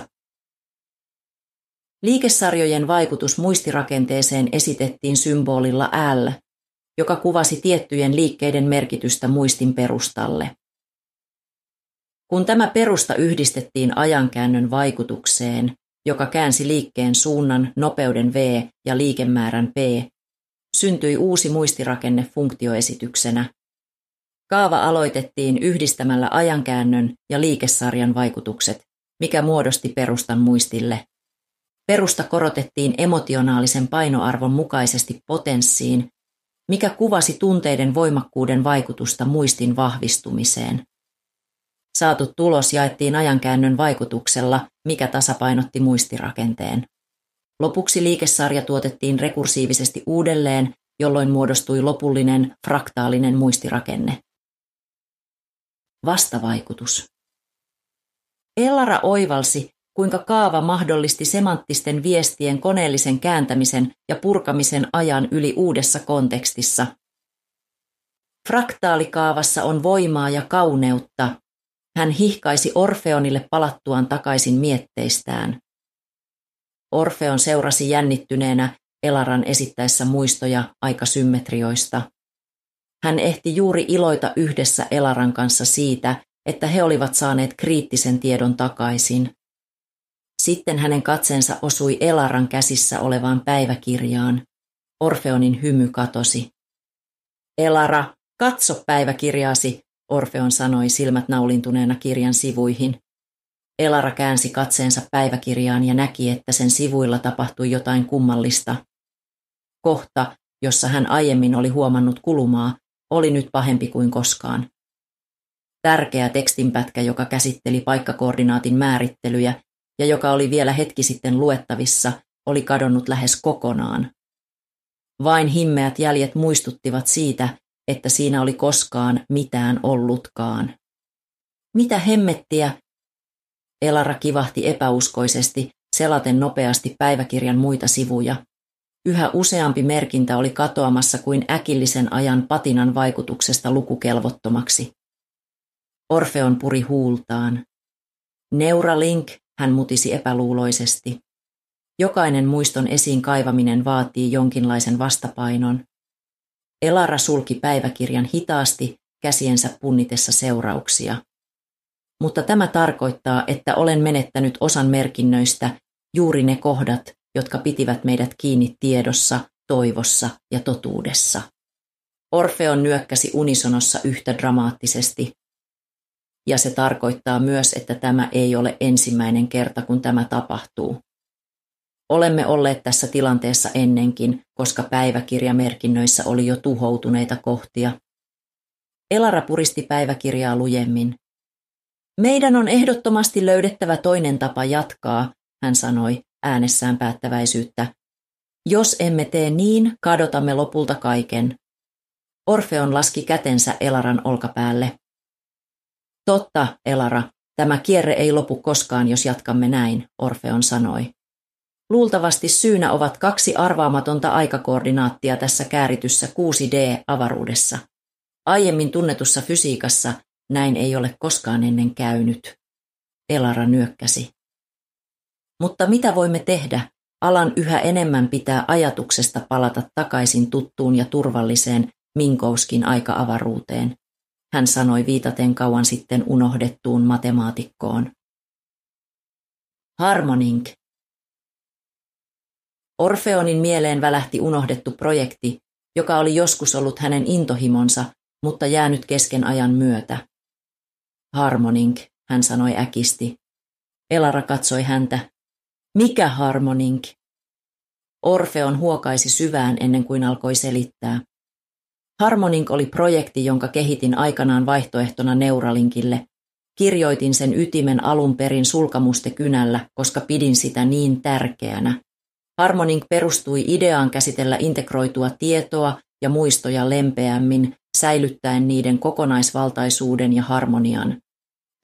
Liikesarjojen vaikutus muistirakenteeseen esitettiin symbolilla L, joka kuvasi tiettyjen liikkeiden merkitystä muistin perustalle. Kun tämä perusta yhdistettiin ajankäännön vaikutukseen, joka käänsi liikkeen suunnan, nopeuden v ja liikemäärän p, syntyi uusi muistirakenne funktioesityksenä. Kaava aloitettiin yhdistämällä ajankäännön ja liikesarjan vaikutukset, mikä muodosti perustan muistille. Perusta korotettiin emotionaalisen painoarvon mukaisesti potenssiin, mikä kuvasi tunteiden voimakkuuden vaikutusta muistin vahvistumiseen. Saatu tulos jaettiin ajankäännön vaikutuksella, mikä tasapainotti muistirakenteen. Lopuksi liikesarja tuotettiin rekursiivisesti uudelleen, jolloin muodostui lopullinen fraktaalinen muistirakenne. Vastavaikutus. Ellara oivalsi, kuinka kaava mahdollisti semanttisten viestien koneellisen kääntämisen ja purkamisen ajan yli uudessa kontekstissa. Fraktaalikaavassa on voimaa ja kauneutta, hän hihkaisi Orfeonille palattuaan takaisin mietteistään. Orfeon seurasi jännittyneenä Elaran esittäessä muistoja aikasymmetrioista. Hän ehti juuri iloita yhdessä Elaran kanssa siitä, että he olivat saaneet kriittisen tiedon takaisin. Sitten hänen katseensa osui Elaran käsissä olevaan päiväkirjaan. Orfeonin hymy katosi. Elara, katso päiväkirjaasi, Orfeon sanoi silmät naulintuneena kirjan sivuihin. Elara käänsi katseensa päiväkirjaan ja näki, että sen sivuilla tapahtui jotain kummallista. Kohta, jossa hän aiemmin oli huomannut kulumaa, oli nyt pahempi kuin koskaan. Tärkeä tekstinpätkä, joka käsitteli paikkakoordinaatin määrittelyjä ja joka oli vielä hetki sitten luettavissa, oli kadonnut lähes kokonaan. Vain himmeät jäljet muistuttivat siitä, että siinä oli koskaan mitään ollutkaan. Mitä hemmettiä? Elara kivahti epäuskoisesti, selaten nopeasti päiväkirjan muita sivuja. Yhä useampi merkintä oli katoamassa kuin äkillisen ajan patinan vaikutuksesta lukukelvottomaksi. Orfeon puri huultaan. Neuralink, hän mutisi epäluuloisesti. Jokainen muiston esiin kaivaminen vaatii jonkinlaisen vastapainon. Elara sulki päiväkirjan hitaasti käsiensä punnitessa seurauksia. Mutta tämä tarkoittaa, että olen menettänyt osan merkinnöistä juuri ne kohdat, jotka pitivät meidät kiinni tiedossa, toivossa ja totuudessa. Orfeon nyökkäsi unisonossa yhtä dramaattisesti. Ja se tarkoittaa myös, että tämä ei ole ensimmäinen kerta, kun tämä tapahtuu. Olemme olleet tässä tilanteessa ennenkin, koska päiväkirjamerkinnöissä oli jo tuhoutuneita kohtia. Elara puristi päiväkirjaa lujemmin. Meidän on ehdottomasti löydettävä toinen tapa jatkaa, hän sanoi äänessään päättäväisyyttä. Jos emme tee niin, kadotamme lopulta kaiken. Orfeon laski kätensä Elaran olkapäälle. Totta, Elara, tämä kierre ei lopu koskaan, jos jatkamme näin, Orfeon sanoi. Luultavasti syynä ovat kaksi arvaamatonta aikakoordinaattia tässä käärityssä 6D-avaruudessa. Aiemmin tunnetussa fysiikassa näin ei ole koskaan ennen käynyt. Elara nyökkäsi. Mutta mitä voimme tehdä? Alan yhä enemmän pitää ajatuksesta palata takaisin tuttuun ja turvalliseen Minkouskin aika-avaruuteen, hän sanoi viitaten kauan sitten unohdettuun matemaatikkoon. Harmonink, Orfeonin mieleen välähti unohdettu projekti, joka oli joskus ollut hänen intohimonsa, mutta jäänyt kesken ajan myötä. Harmonink, hän sanoi äkisti. Elara katsoi häntä. Mikä harmonink? Orfeon huokaisi syvään ennen kuin alkoi selittää. Harmonink oli projekti, jonka kehitin aikanaan vaihtoehtona Neuralinkille. Kirjoitin sen ytimen alun perin sulkamuste kynällä, koska pidin sitä niin tärkeänä. Harmonink perustui ideaan käsitellä integroitua tietoa ja muistoja lempeämmin, säilyttäen niiden kokonaisvaltaisuuden ja harmonian.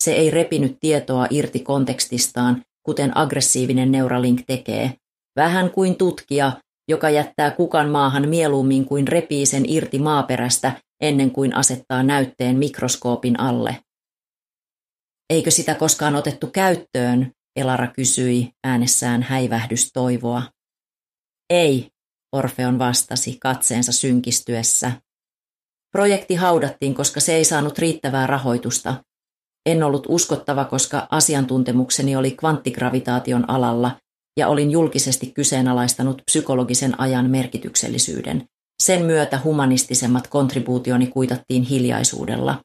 Se ei repinyt tietoa irti kontekstistaan, kuten aggressiivinen Neuralink tekee. Vähän kuin tutkija, joka jättää kukan maahan mieluummin kuin repii sen irti maaperästä ennen kuin asettaa näytteen mikroskoopin alle. Eikö sitä koskaan otettu käyttöön? Elara kysyi äänessään häivähdystoivoa. Ei, Orfeon vastasi katseensa synkistyessä. Projekti haudattiin, koska se ei saanut riittävää rahoitusta. En ollut uskottava, koska asiantuntemukseni oli kvanttigravitaation alalla ja olin julkisesti kyseenalaistanut psykologisen ajan merkityksellisyyden. Sen myötä humanistisemmat kontribuutioni kuitattiin hiljaisuudella.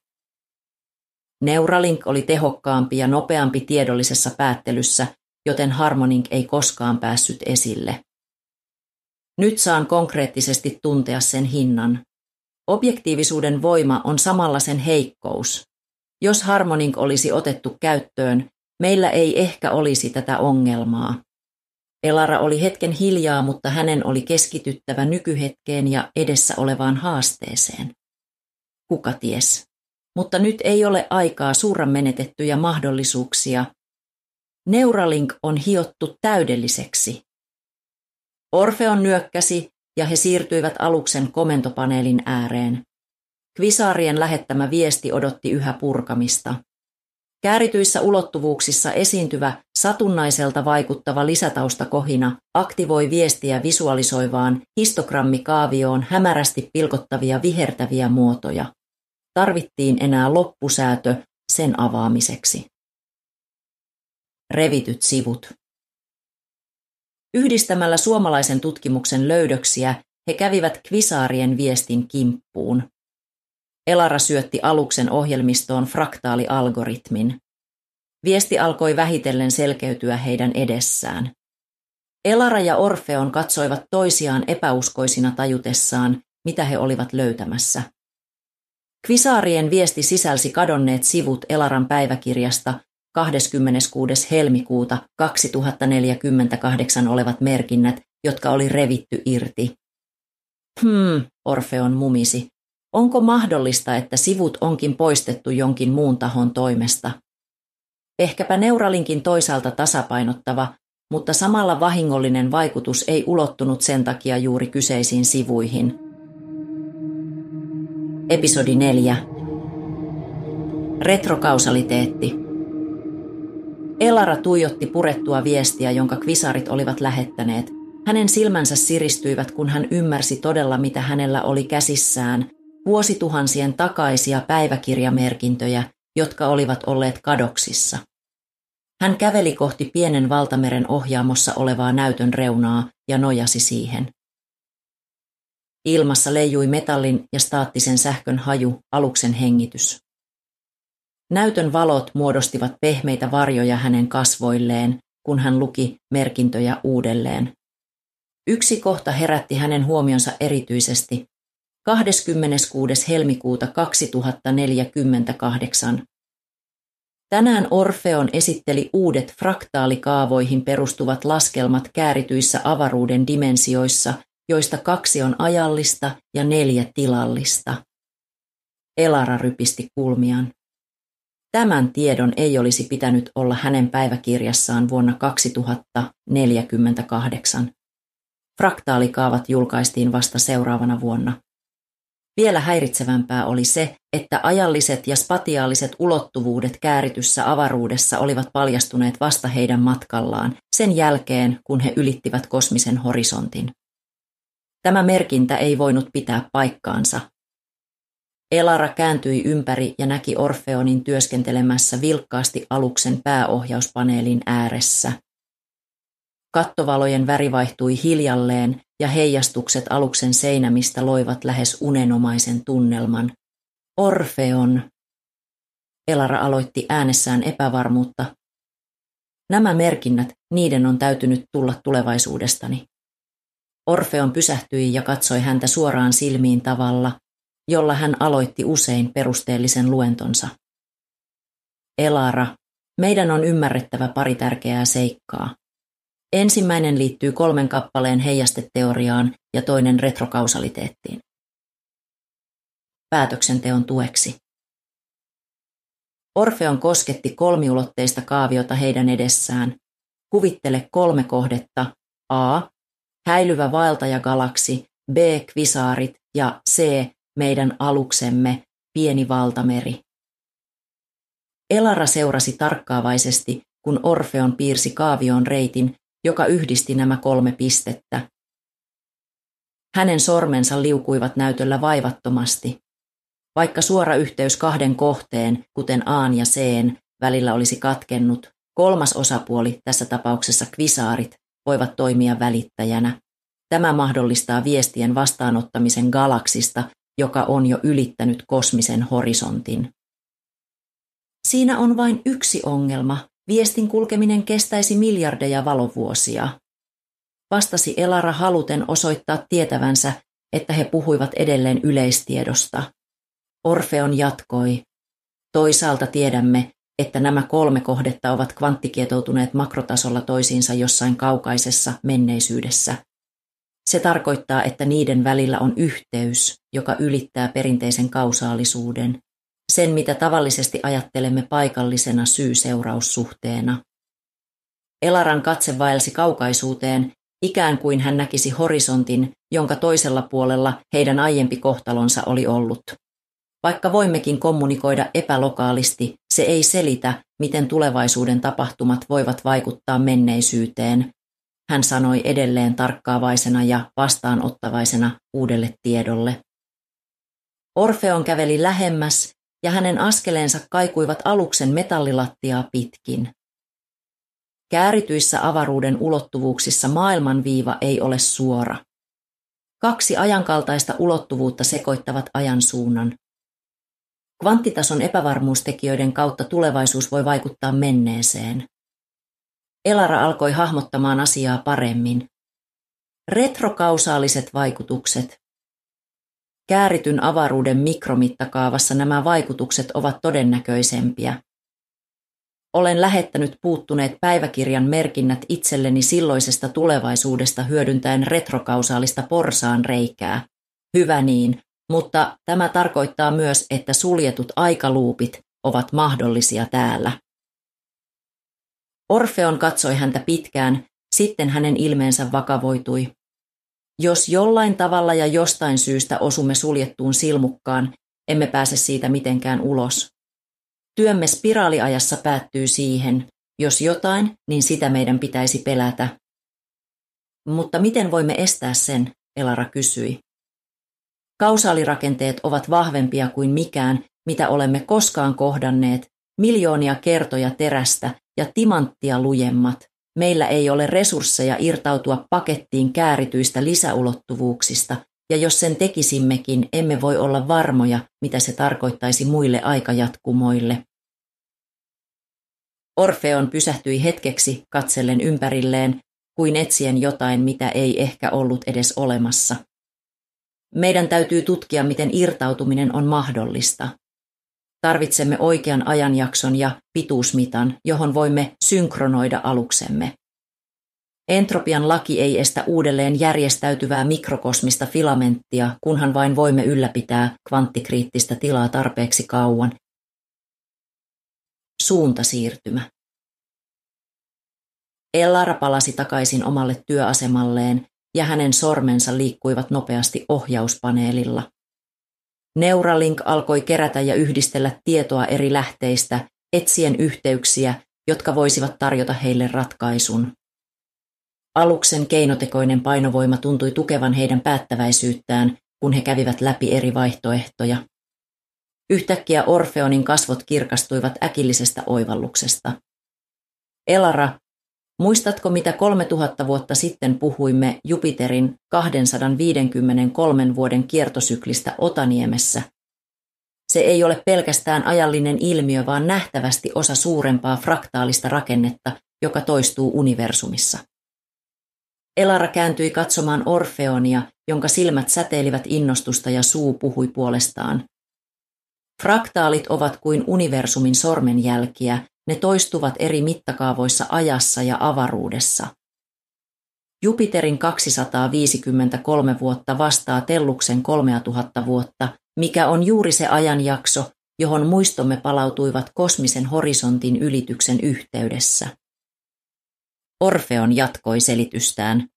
Neuralink oli tehokkaampi ja nopeampi tiedollisessa päättelyssä, joten Harmonink ei koskaan päässyt esille. Nyt saan konkreettisesti tuntea sen hinnan. Objektiivisuuden voima on samalla sen heikkous. Jos Harmonink olisi otettu käyttöön, meillä ei ehkä olisi tätä ongelmaa. Elara oli hetken hiljaa, mutta hänen oli keskityttävä nykyhetkeen ja edessä olevaan haasteeseen. Kuka ties? Mutta nyt ei ole aikaa suuran menetettyjä mahdollisuuksia. Neuralink on hiottu täydelliseksi. Orfeon nyökkäsi ja he siirtyivät aluksen komentopaneelin ääreen. Kvisaarien lähettämä viesti odotti yhä purkamista. Käärityissä ulottuvuuksissa esiintyvä satunnaiselta vaikuttava lisätaustakohina aktivoi viestiä visualisoivaan histogrammikaavioon hämärästi pilkottavia vihertäviä muotoja. Tarvittiin enää loppusäätö sen avaamiseksi. Revityt sivut. Yhdistämällä suomalaisen tutkimuksen löydöksiä he kävivät kvisaarien viestin kimppuun. Elara syötti aluksen ohjelmistoon fraktaalialgoritmin. Viesti alkoi vähitellen selkeytyä heidän edessään. Elara ja Orfeon katsoivat toisiaan epäuskoisina tajutessaan, mitä he olivat löytämässä. Kvisaarien viesti sisälsi kadonneet sivut Elaran päiväkirjasta 26. helmikuuta 2048 olevat merkinnät, jotka oli revitty irti. Hmm, Orfeon mumisi. Onko mahdollista, että sivut onkin poistettu jonkin muun tahon toimesta? Ehkäpä Neuralinkin toisaalta tasapainottava, mutta samalla vahingollinen vaikutus ei ulottunut sen takia juuri kyseisiin sivuihin. Episodi 4 Retrokausaliteetti Elara tuijotti purettua viestiä, jonka kvisarit olivat lähettäneet. Hänen silmänsä siristyivät, kun hän ymmärsi todella, mitä hänellä oli käsissään, vuosituhansien takaisia päiväkirjamerkintöjä, jotka olivat olleet kadoksissa. Hän käveli kohti pienen valtameren ohjaamossa olevaa näytön reunaa ja nojasi siihen. Ilmassa leijui metallin ja staattisen sähkön haju, aluksen hengitys. Näytön valot muodostivat pehmeitä varjoja hänen kasvoilleen, kun hän luki merkintöjä uudelleen. Yksi kohta herätti hänen huomionsa erityisesti. 26. helmikuuta 2048. Tänään Orfeon esitteli uudet fraktaalikaavoihin perustuvat laskelmat käärityissä avaruuden dimensioissa, joista kaksi on ajallista ja neljä tilallista. Elara rypisti kulmiaan. Tämän tiedon ei olisi pitänyt olla hänen päiväkirjassaan vuonna 2048. Fraktaalikaavat julkaistiin vasta seuraavana vuonna. Vielä häiritsevämpää oli se, että ajalliset ja spatiaaliset ulottuvuudet käärityssä avaruudessa olivat paljastuneet vasta heidän matkallaan, sen jälkeen kun he ylittivät kosmisen horisontin. Tämä merkintä ei voinut pitää paikkaansa. Elara kääntyi ympäri ja näki Orfeonin työskentelemässä vilkkaasti aluksen pääohjauspaneelin ääressä. Kattovalojen väri vaihtui hiljalleen ja heijastukset aluksen seinämistä loivat lähes unenomaisen tunnelman. Orfeon! Elara aloitti äänessään epävarmuutta. Nämä merkinnät, niiden on täytynyt tulla tulevaisuudestani. Orfeon pysähtyi ja katsoi häntä suoraan silmiin tavalla, jolla hän aloitti usein perusteellisen luentonsa. Elara, meidän on ymmärrettävä pari tärkeää seikkaa. Ensimmäinen liittyy kolmen kappaleen heijasteteoriaan ja toinen retrokausaliteettiin. Päätöksenteon tueksi. Orfeon kosketti kolmiulotteista kaaviota heidän edessään. Kuvittele kolme kohdetta. A. Häilyvä vaeltajagalaksi, B. Kvisaarit ja C. Meidän aluksemme, pieni valtameri. Elara seurasi tarkkaavaisesti, kun Orfeon piirsi kaavioon reitin, joka yhdisti nämä kolme pistettä. Hänen sormensa liukuivat näytöllä vaivattomasti. Vaikka suora yhteys kahden kohteen, kuten Aan ja Cn, välillä olisi katkennut, kolmas osapuoli, tässä tapauksessa kvisaarit, voivat toimia välittäjänä. Tämä mahdollistaa viestien vastaanottamisen galaksista, joka on jo ylittänyt kosmisen horisontin. Siinä on vain yksi ongelma, Viestin kulkeminen kestäisi miljardeja valovuosia. Vastasi Elara haluten osoittaa tietävänsä, että he puhuivat edelleen yleistiedosta. Orfeon jatkoi. Toisaalta tiedämme, että nämä kolme kohdetta ovat kvanttikietoutuneet makrotasolla toisiinsa jossain kaukaisessa menneisyydessä. Se tarkoittaa, että niiden välillä on yhteys, joka ylittää perinteisen kausaalisuuden sen mitä tavallisesti ajattelemme paikallisena syy-seuraussuhteena. Elaran katse vaelsi kaukaisuuteen, ikään kuin hän näkisi horisontin, jonka toisella puolella heidän aiempi kohtalonsa oli ollut. Vaikka voimmekin kommunikoida epälokaalisti, se ei selitä, miten tulevaisuuden tapahtumat voivat vaikuttaa menneisyyteen, hän sanoi edelleen tarkkaavaisena ja vastaanottavaisena uudelle tiedolle. Orfeon käveli lähemmäs ja hänen askeleensa kaikuivat aluksen metallilattiaa pitkin. Käärityissä avaruuden ulottuvuuksissa maailmanviiva ei ole suora. Kaksi ajankaltaista ulottuvuutta sekoittavat ajan suunnan. Kvanttitason epävarmuustekijöiden kautta tulevaisuus voi vaikuttaa menneeseen. Elara alkoi hahmottamaan asiaa paremmin. Retrokausaaliset vaikutukset. Käärityn avaruuden mikromittakaavassa nämä vaikutukset ovat todennäköisempiä. Olen lähettänyt puuttuneet päiväkirjan merkinnät itselleni silloisesta tulevaisuudesta hyödyntäen retrokausaalista porsaan reikää. Hyvä niin, mutta tämä tarkoittaa myös, että suljetut aikaluupit ovat mahdollisia täällä. Orfeon katsoi häntä pitkään, sitten hänen ilmeensä vakavoitui. Jos jollain tavalla ja jostain syystä osumme suljettuun silmukkaan, emme pääse siitä mitenkään ulos. Työmme spiraaliajassa päättyy siihen, jos jotain, niin sitä meidän pitäisi pelätä. Mutta miten voimme estää sen, Elara kysyi. Kausaalirakenteet ovat vahvempia kuin mikään, mitä olemme koskaan kohdanneet, miljoonia kertoja terästä ja timanttia lujemmat. Meillä ei ole resursseja irtautua pakettiin käärityistä lisäulottuvuuksista, ja jos sen tekisimmekin, emme voi olla varmoja, mitä se tarkoittaisi muille aikajatkumoille. Orfeon pysähtyi hetkeksi katsellen ympärilleen, kuin etsien jotain, mitä ei ehkä ollut edes olemassa. Meidän täytyy tutkia, miten irtautuminen on mahdollista. Tarvitsemme oikean ajanjakson ja pituusmitan, johon voimme synkronoida aluksemme. Entropian laki ei estä uudelleen järjestäytyvää mikrokosmista filamenttia, kunhan vain voimme ylläpitää kvanttikriittistä tilaa tarpeeksi kauan. Suuntasiirtymä. Ellara palasi takaisin omalle työasemalleen ja hänen sormensa liikkuivat nopeasti ohjauspaneelilla. Neuralink alkoi kerätä ja yhdistellä tietoa eri lähteistä, etsien yhteyksiä, jotka voisivat tarjota heille ratkaisun. Aluksen keinotekoinen painovoima tuntui tukevan heidän päättäväisyyttään, kun he kävivät läpi eri vaihtoehtoja. Yhtäkkiä Orfeonin kasvot kirkastuivat äkillisestä oivalluksesta. Elara, muistatko mitä 3000 vuotta sitten puhuimme Jupiterin 253 vuoden kiertosyklistä Otaniemessä? Se ei ole pelkästään ajallinen ilmiö, vaan nähtävästi osa suurempaa fraktaalista rakennetta, joka toistuu universumissa. Elara kääntyi katsomaan Orfeonia, jonka silmät säteilivät innostusta ja suu puhui puolestaan. Fraktaalit ovat kuin universumin sormenjälkiä, ne toistuvat eri mittakaavoissa ajassa ja avaruudessa. Jupiterin 253 vuotta vastaa Telluksen 3000 vuotta, mikä on juuri se ajanjakso, johon muistomme palautuivat kosmisen horisontin ylityksen yhteydessä. Orfeon jatkoi selitystään.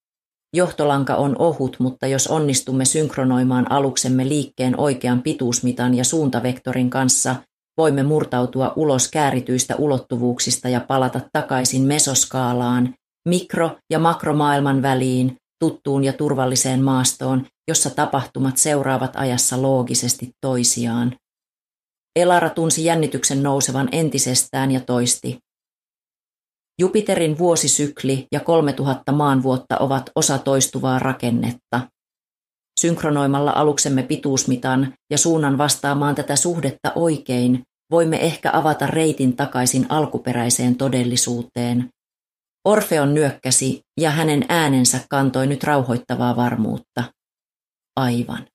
Johtolanka on ohut, mutta jos onnistumme synkronoimaan aluksemme liikkeen oikean pituusmitan ja suuntavektorin kanssa, voimme murtautua ulos käärityistä ulottuvuuksista ja palata takaisin mesoskaalaan, mikro- ja makromaailman väliin, tuttuun ja turvalliseen maastoon, jossa tapahtumat seuraavat ajassa loogisesti toisiaan. Elara tunsi jännityksen nousevan entisestään ja toisti. Jupiterin vuosisykli ja 3000 maanvuotta ovat osa toistuvaa rakennetta. Synkronoimalla aluksemme pituusmitan ja suunnan vastaamaan tätä suhdetta oikein, voimme ehkä avata reitin takaisin alkuperäiseen todellisuuteen. Orfeon nyökkäsi ja hänen äänensä kantoi nyt rauhoittavaa varmuutta. Aivan.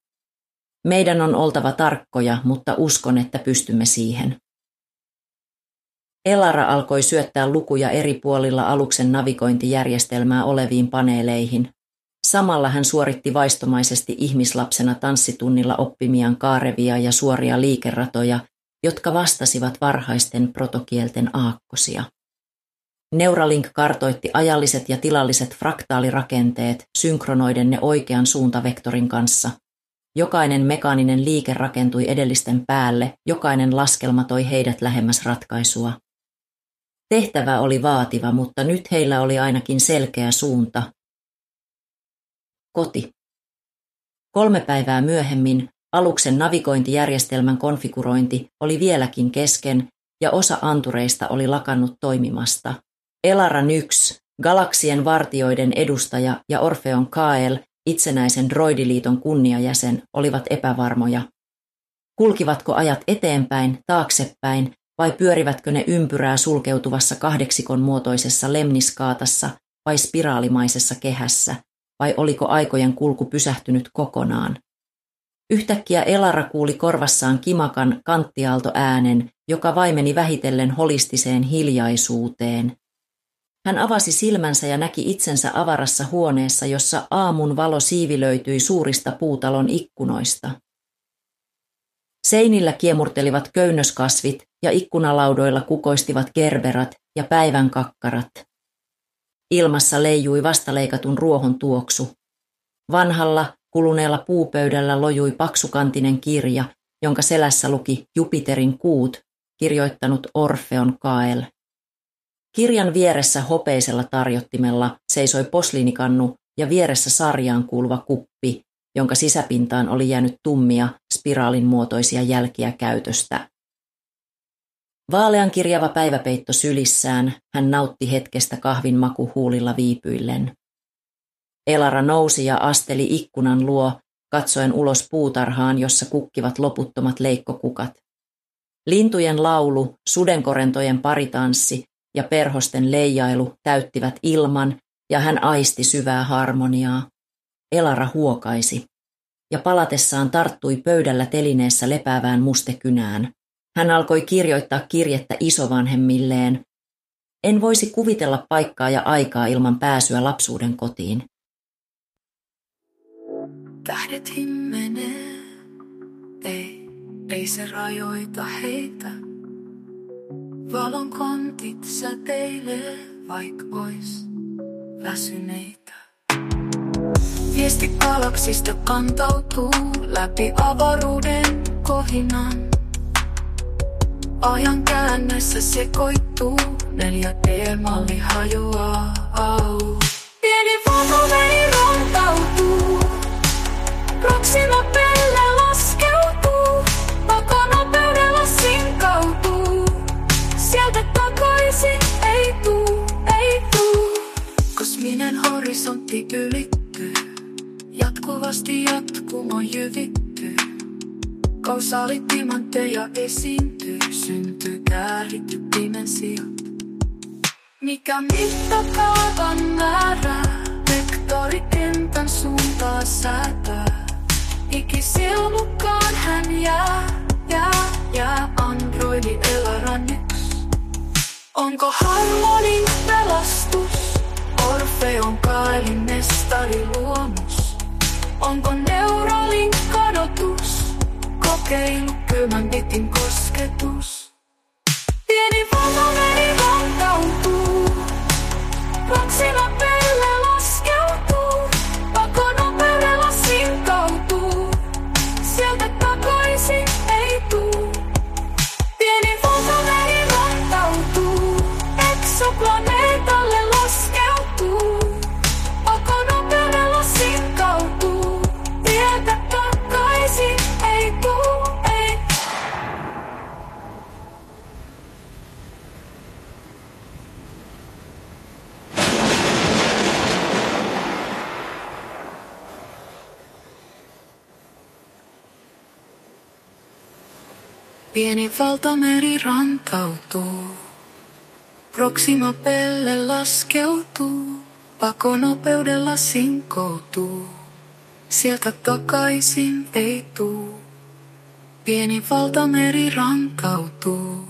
Meidän on oltava tarkkoja, mutta uskon, että pystymme siihen. Elara alkoi syöttää lukuja eri puolilla aluksen navigointijärjestelmää oleviin paneeleihin. Samalla hän suoritti vaistomaisesti ihmislapsena tanssitunnilla oppimiaan kaarevia ja suoria liikeratoja, jotka vastasivat varhaisten protokielten aakkosia. Neuralink kartoitti ajalliset ja tilalliset fraktaalirakenteet synkronoiden ne oikean suuntavektorin kanssa. Jokainen mekaaninen liike rakentui edellisten päälle, jokainen laskelma toi heidät lähemmäs ratkaisua. Tehtävä oli vaativa, mutta nyt heillä oli ainakin selkeä suunta. Koti. Kolme päivää myöhemmin aluksen navigointijärjestelmän konfigurointi oli vieläkin kesken ja osa antureista oli lakannut toimimasta. Elara Nyx, galaksien vartioiden edustaja ja Orfeon Kael, itsenäisen droidiliiton kunniajäsen, olivat epävarmoja. Kulkivatko ajat eteenpäin, taaksepäin vai pyörivätkö ne ympyrää sulkeutuvassa kahdeksikon muotoisessa lemniskaatassa vai spiraalimaisessa kehässä, vai oliko aikojen kulku pysähtynyt kokonaan? Yhtäkkiä Elara kuuli korvassaan kimakan kanttiaalto äänen, joka vaimeni vähitellen holistiseen hiljaisuuteen. Hän avasi silmänsä ja näki itsensä avarassa huoneessa, jossa aamun valo siivilöityi suurista puutalon ikkunoista. Seinillä kiemurtelivat köynnöskasvit ja ikkunalaudoilla kukoistivat gerberat ja päivän kakkarat. Ilmassa leijui vastaleikatun ruohon tuoksu. Vanhalla, kuluneella puupöydällä lojui paksukantinen kirja, jonka selässä luki Jupiterin kuut, kirjoittanut Orfeon Kael. Kirjan vieressä hopeisella tarjottimella seisoi posliinikannu ja vieressä sarjaan kuuluva kuppi, jonka sisäpintaan oli jäänyt tummia, spiraalin muotoisia jälkiä käytöstä. Vaalean kirjava päiväpeitto sylissään, hän nautti hetkestä kahvin maku huulilla viipyillen. Elara nousi ja asteli ikkunan luo, katsoen ulos puutarhaan, jossa kukkivat loputtomat leikkokukat. Lintujen laulu, sudenkorentojen paritanssi ja perhosten leijailu täyttivät ilman, ja hän aisti syvää harmoniaa. Elara huokaisi, ja palatessaan tarttui pöydällä telineessä lepäävään mustekynään. Hän alkoi kirjoittaa kirjettä isovanhemmilleen. En voisi kuvitella paikkaa ja aikaa ilman pääsyä lapsuuden kotiin. Tähdet himmenee, ei, ei se rajoita heitä. Valon kontit säteilee, vaik ois väsyneitä. Viesti galaksista kantautuu läpi avaruuden kohinan. Ajan käännössä sekoittuu, neljä D-malli hajoaa. Pieni foto meni rantautuu, Proxima pelle laskeutuu, pakanopeudella sinkautuu. Sieltä takaisin ei tuu, ei tuu. Kosminen horisontti ylittyy, jatkuvasti jatkumo jyvittyy. Kausaalitimantteja esiintyy, syntyy kääritty dimensio. Mikä mittakaavan määrää, vektorikentän suuntaa säätää. Ikisilmukkaan hän jää, jää, jää androidi yks. Onko harmonin pelastus, Orfeon kaelin mestari luomus? Onko neuralin kadotus? Kokeilu, kylmän bitin kosketus. Pieni valo meni rantautuu, Proxima pelle Valtameri rantautuu. Proxima pelle laskeutuu. Pakonopeudella sinkoutuu. Sieltä takaisin ei tuu. Pieni valtameri rantautuu.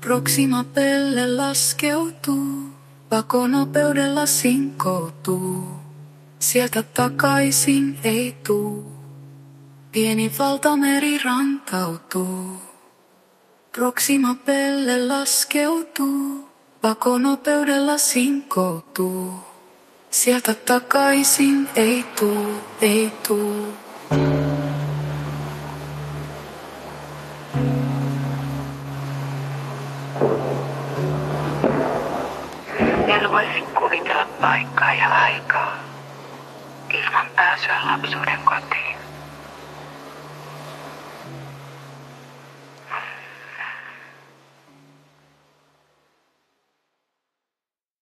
Proxima pelle laskeutuu. Pakonopeudella sinkoutuu. Sieltä takaisin ei tuu. Pieni valtameri rantautuu. Proxima pelle laskeutuu. Pakonopeudella sinkoutuu. Sieltä takaisin ei tuu, ei tuu. En voisi kuvitella paikkaa ja aikaa ilman pääsyä lapsuuden kotiin.